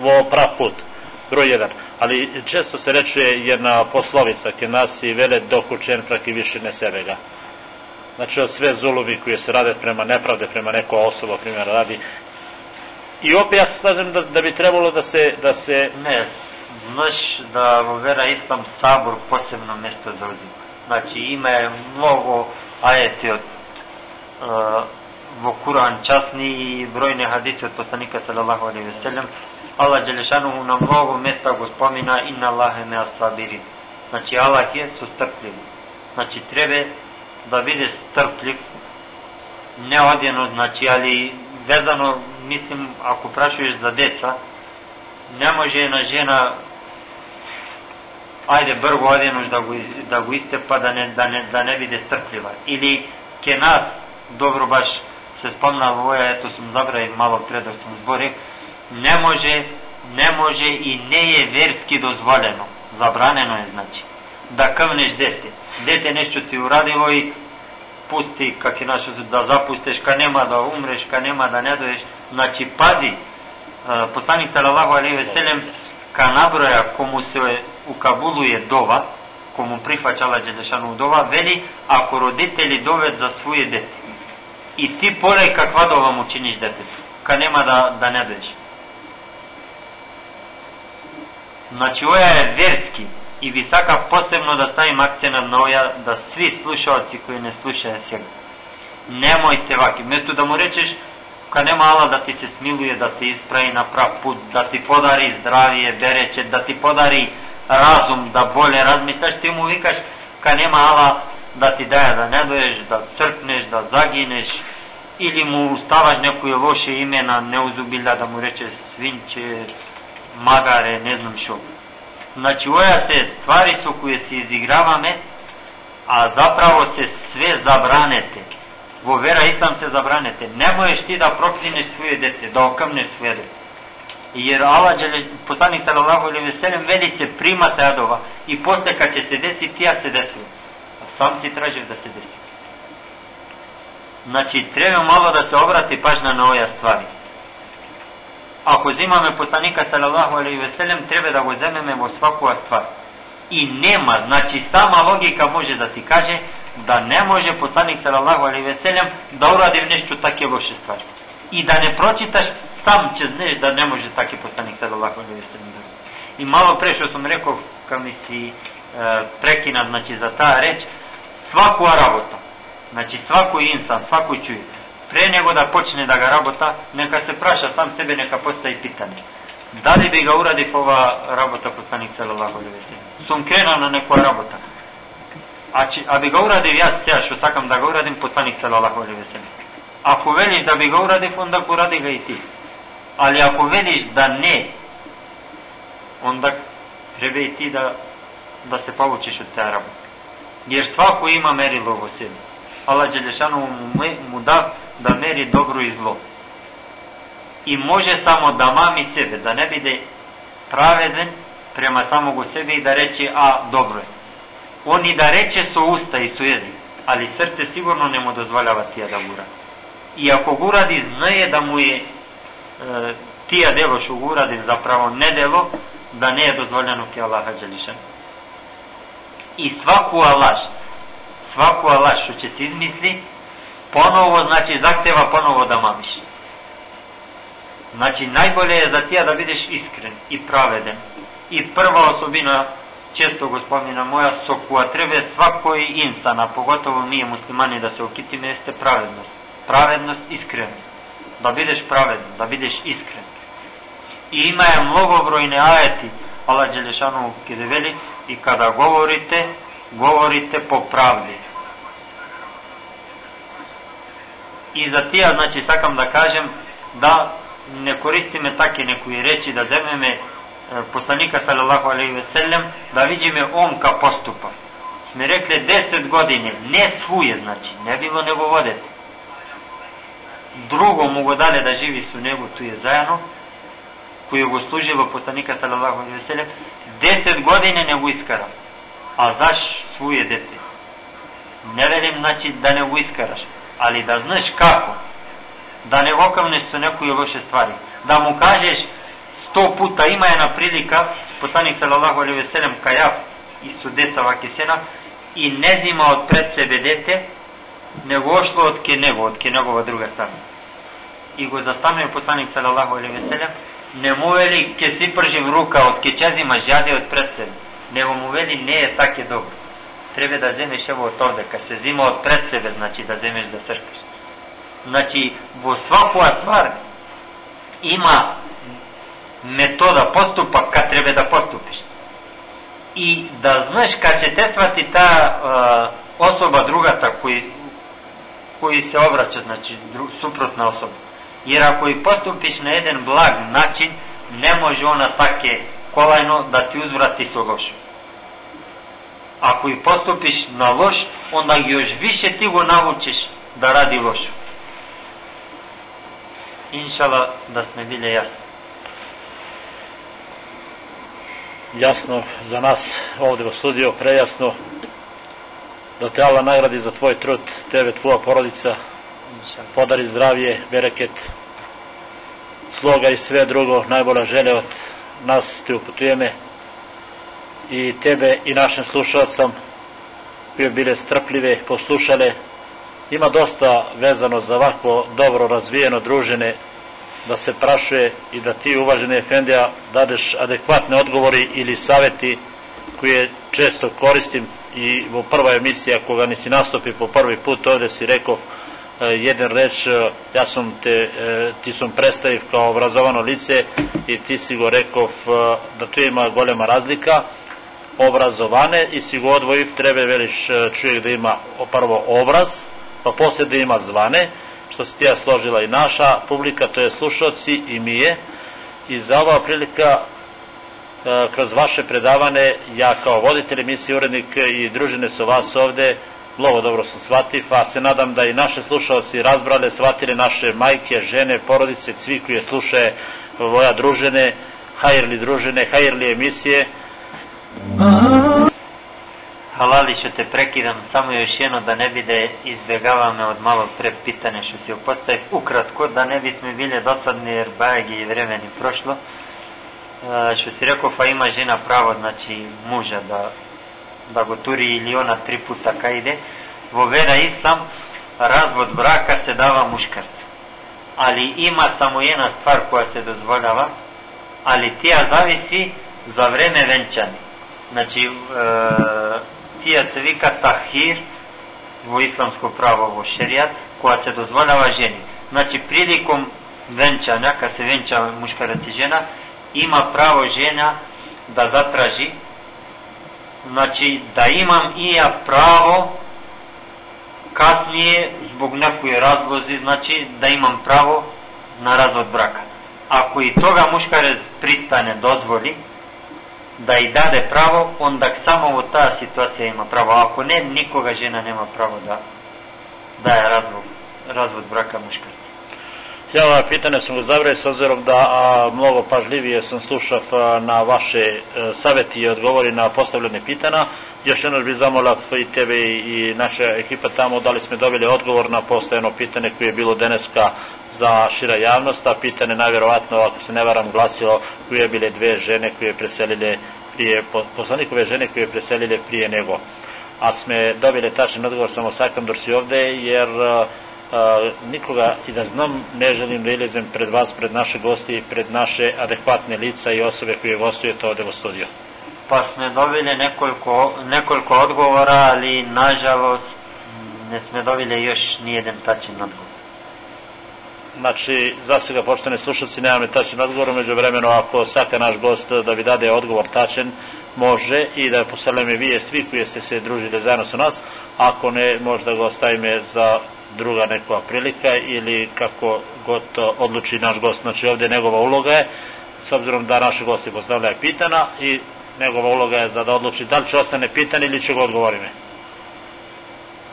vo prav put. Broj jedan. Ali često se rečuje jedna poslovica ke nas i vele dok učen praki više ne sebega. Znači od sve zulumi koje se rade prema nepravde, prema neko osoba, primjer radi. I opet ja se slažem da, da bi trebalo da se, da se Ne, znaš da во вера Ислам Сабор посебно место заузима. Значи има е многу ајети од е, во Куран частни и бројни хадиси од посланика салалаху алейхи ве селем. Аллах Джелешануху на многу места го спомина инна Аллахе ме асабирин. Значи Аллах е со стрплив. Значи треба да биде стрплив, не одено, значи, али везано, мислим, ако прашуваш за деца, не може една жена ајде брго оденош да го, да го истепа да не, да не, да не биде стрплива. Или ке нас, добро баш се спомна во оја, ето сум забравил мало пред да сум зборив, не може, не може и не е верски дозволено. Забранено дете. Нешто ти урадило и пусти, как е нашо, да запустеш, ка нема да умреш, ка нема да не доеш. Значи, пази, посланик салалаху алейхи веселем, ка наброја кому се укабулуе дова, кому прифачала Джелешану дова, вели, ако родители довед за своје дете, и ти ПОЛЕЈ каква дова му чиниш детето, ка нема да, да не доеш. Значи, оја е верски, и ви сакав посебно да ставим акценат на оја, да сви слушаоци кои не слушаја сега, немојте ваки, место да му речеш, ка нема Ала да ти се смилуе, да те исправи на прав пут, да ти подари здравие, берече, да ти подари разум, да боле размислаш, ти му викаш, ка нема Ала да ти даја да не доеш, да цркнеш, да загинеш, или му ставаш некој лоше име на неузубилja да му рече свинче, магаре, не знам оја се ствари со кои се изиграваме, а заправо се све забранете. Во вера Ислам се забранете. Не можеш ти да проклинеш своје дете, да окрмнеш своје дете. Jer Allah, poslanik sallallahu alaihi ve sellem, veli se prima tadova i posle kad će se desi, tija se desilo. A sam si tražiš da se desi. Znači, treba malo da se obrati pažnja na ove stvari. Ako zimame poslanika sallallahu alaihi ve sellem, treba da го земеме во свакува ствар. И нема, значи сама логика може да ти каже да не може посланик салалаху алейхи ве селем да уради нешто таке лоше ствари. И да не прочиташ сам, че знаеш да не може таки посланик салалаху алейхи ве селем да И мало пре што сум реков, кога ми си е, прекина, значи за таа реч, свакува работа. Значи свакој инсан, свакој човек, пре него да почне да га работа, нека се праша сам себе, нека постави питање. Дали би га урадив ова работа посланик салалаху алейхи ве селем? Сум кренал на некоја работа А, че, а би го урадив јас сега што сакам да го урадим посланик салалаху алейхи ве селем. Ако велиш да би го урадив, онда го уради га и ти. Али ако велиш да не, онда треба и ти да да се получиш од таа работа. Јер свако има мерило во себе. Аллах Джелешану му, да мери добро и зло. И може само да мами себе, да не биде праведен према самого себе и да рече, а, добро е. Он и да рече со уста и со јазик, али срце сигурно не му дозволява тие да го И ако го уради, знае да му е, е тие дело што го уради заправо не дело, да не е дозволено ке Аллаха Джалишан. И свакуа лаж, свакуа лаж што ќе се измисли, поново, значи, захтева поново да мамиш. Значи, најболе е за тие да бидеш искрен и праведен. И прва особина често го спомина моја, со која треба свакој инсан, а поготово ние муслимани да се окитиме, есте праведност. Праведност, искреност. Да бидеш праведен, да бидеш искрен. И има е многу бројни аети, Аллах Джелешану ке да вели, правди. И за тие, значи, сакам да кажем, да не користиме таки некои речи, да земеме посланика салалаху алейхи ве селем да видиме он ка поступа. Сме рекле 10 години, не свуе, значи, не било него водете. drugo mu го даде да живи со него туе заедно, кој го служило посланика салалаху алейхи ве селем, 10 години не го искара. А заш своје дете? Не велим значи да не го искараш, али да знаеш како. Да не го камнеш со некои лоше ствари. Да му кажеш сто пута има една прилика, посланик салалаху алейхи ве селем кајав и со деца вакисена и не зима од пред себе дете, него ошло од ке него, од ке негова друга страна. И го застанува посланик салалаху алейхи ве селем, не му вели ке си пржим рука од ке чези жаде од пред себе, него му вели не е таке добро. Треба да земеш ево од овде, ка се зима од пред себе, значи да земеш да сркаш. Значи, во свакоја ствар има метода, поступак, ка треба да поступиш. И да знаеш, ка ќе те свати таа особа другата кој кој се обраќа, значи друг, супротна особа. Jer ako i postupiš na jedan blag način, ne može ona take kolajno da ti uzvrati sa lošo. Ako i postupiš na loš, onda još više ti go navučeš da radi lošo. Inšala da sme bile jasne. Jasno za nas ovde u studiju, prejasno. Da te Allah nagradi za tvoj trud, tebe, tvoja porodica, podari zdravlje, bereket, sloga i sve drugo, najbolja želja od nas te uputujeme i tebe i našim slušalcam koji bile strpljive, poslušale. Ima dosta vezano za ovakvo dobro razvijeno družine da se prašuje i da ti uvaženi Efendija dadeš adekvatne odgovori ili saveti koje često koristim i u prva emisija koga nisi nastupi po prvi put ovde si rekao e, jedan reč, e, ja sam te, e, ti sam predstavив kao obrazovano lice i ti si go rekao da tu ima golema razlika obrazovane i si go odvojiv treba veliš e, čovjek da ima prvo obraz pa posle da ima zvane što se tija složila i naša publika to je slušalci i mi je i za ova prilika e, kroz vaše predavane ja kao voditelj emisije urednik i družine su vas ovde mnogo dobro sam shvativ, a se nadam da i naše slušalci razbrale, shvatili naše majke, žene, porodice, svi koji slušaju voja družine, hajrli družine, hajrli emisije. Halali što te prekidam samo još jedno da ne bi da izbjegavame od malo pre pitanje što si opostavio ukratko da ne bismo bili dosadni jer bajeg i vremeni prošlo. E, što si rekao pa ima žena pravo znači muža da da go turi ili ona tri puta ka ide. Во вера ислам развод брака се дава мушкарцу ali ima samo jedna stvar koja se dozvoljava ali tija zavisi za vreme venčani znači e, tija se vika tahir во исламско право во шеријат која се дозволява жени значи приликом венчања кога се венча мушкараc и жена има право жена да затражи значи да имам и ја право касније због некои разлози значи да имам право на развод брака ако и тога мушкарец пристане и даде право, онда само во таа ситуација има право. Ако не, никога жена нема право да да е развод, развод брака мушкарец. Ja ova pitanje sam go zabrao s obzirom da a, mnogo pažljivije sam slušao na vaše a, saveti i odgovori na postavljene pitanja. Još jedno bih zamolao i tebe i, naša ekipa tamo da li smo dobili odgovor na postavljeno pitanje koje je bilo deneska za šira javnost, a pitanje najverovatno, ako se ne varam, glasilo koje je bile dve žene koje je preselile prije, poslanikove žene koje je preselile prije nego. A sme dobili tačan odgovor samo sakam dok si ovde, jer a, a, nikoga i da znam ne želim da ilezem pred vas, pred naše gosti, pred naše adekvatne lica i osobe koje gostujete ovde u studiju. Pa sme dobili nekoliko, nekoliko odgovora, ali nažalost ne sme dobili još nijedan tačan odgovor. Znači, za svega poštene slušalci, nemam tačan odgovor, među vremenu ako svaka naš gost da bi dade odgovor tačan, može i da poseleme vi svi koji ste se družili zajedno sa nas, ako ne, možda ga ostavime za druga neka prilika ili kako god to odluči naš gost. Znači, ovde njegova uloga je, s obzirom da naši gosti postavljaju pitana i njegova uloga je za da odluči da li će ostane pitan ili će ga odgovorime.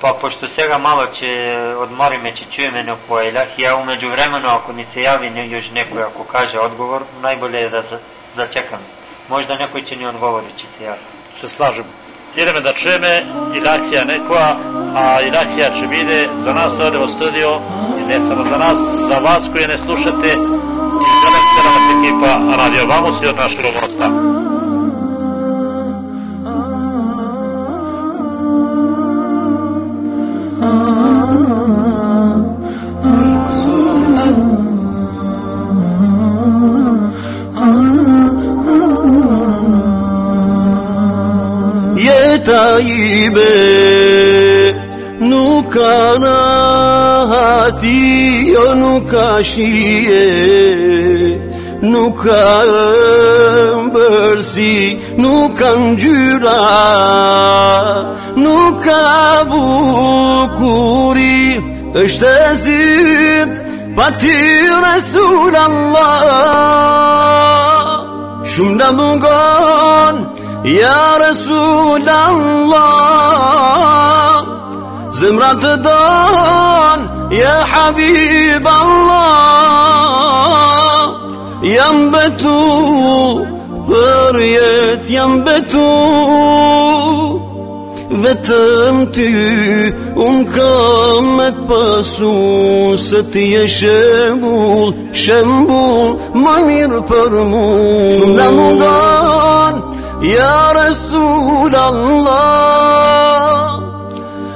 Pa pošto сега malo će odmoriме, će čujeme na pojeljah, ja umeđu vremenu ako mi se javi ne- još neko ako kaže odgovor, najbolje je da za- začekam. Možda nekoj će ni odgovorit će se javiti. se slažem. Idemo da čujeme Ilahija Nekoa, a Ilahija će vide za nas ovde u studio i ne samo za nas, za vas koji ne slušate i se nam ekipa Radio Vamos i od našeg gosta. taibe nukana hati o nukashie nukam bërsi nukam gjyra nuka bukuri është e zyt pa ty Resul Allah shumë në mungon ya Resulallah Zımratıdan Ya Habiballah Yanbetu Fıriyet yanbetu vetëmty Unë kam me të pasu Se ti e shembul Shembul Ma mirë për mu Shumë në mundan ya Resulallah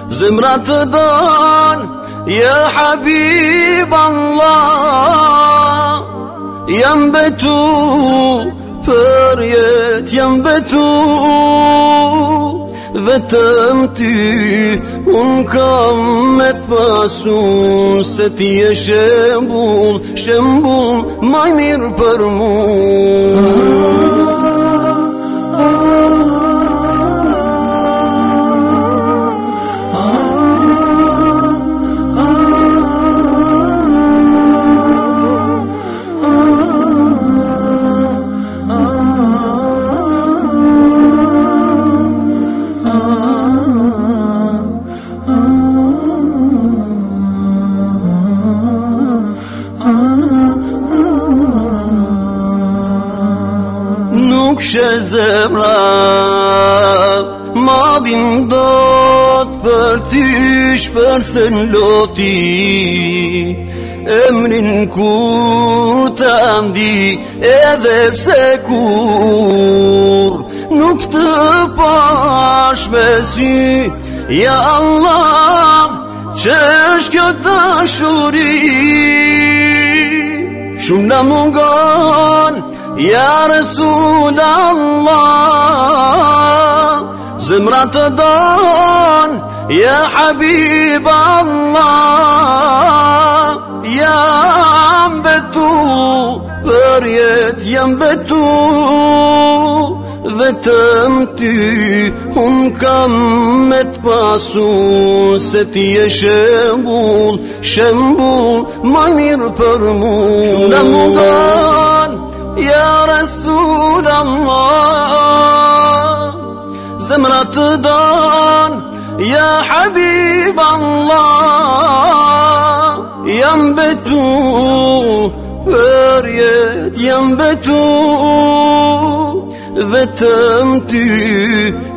Zımratıdan Ya Habiballah Yanbetu Feryet yanbetu وتمتي ونكمت باسون ستي شمبول شمبول ما نير برمون shë zemrat Madin do të për ty shpërthën loti. Emrin kur të andi edhe pse kur Nuk të pash me sy Ja Allah që është kjo dashuri? Shumë në mungon Ya Resulallah Zımratıdan Ya Habiballah Yanbetu Feryet yanbetu Vetëm ty Unë kam me të pasu Se ti e shembul Shembul Ma ya Resulallah Zımratıdan Ya Habiballah Yan betu Feryet yan betu vetëmty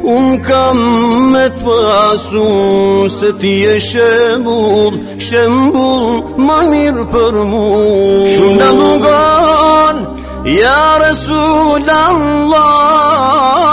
Unë kam me të pasu Se ti e shembul Ja Resul Allah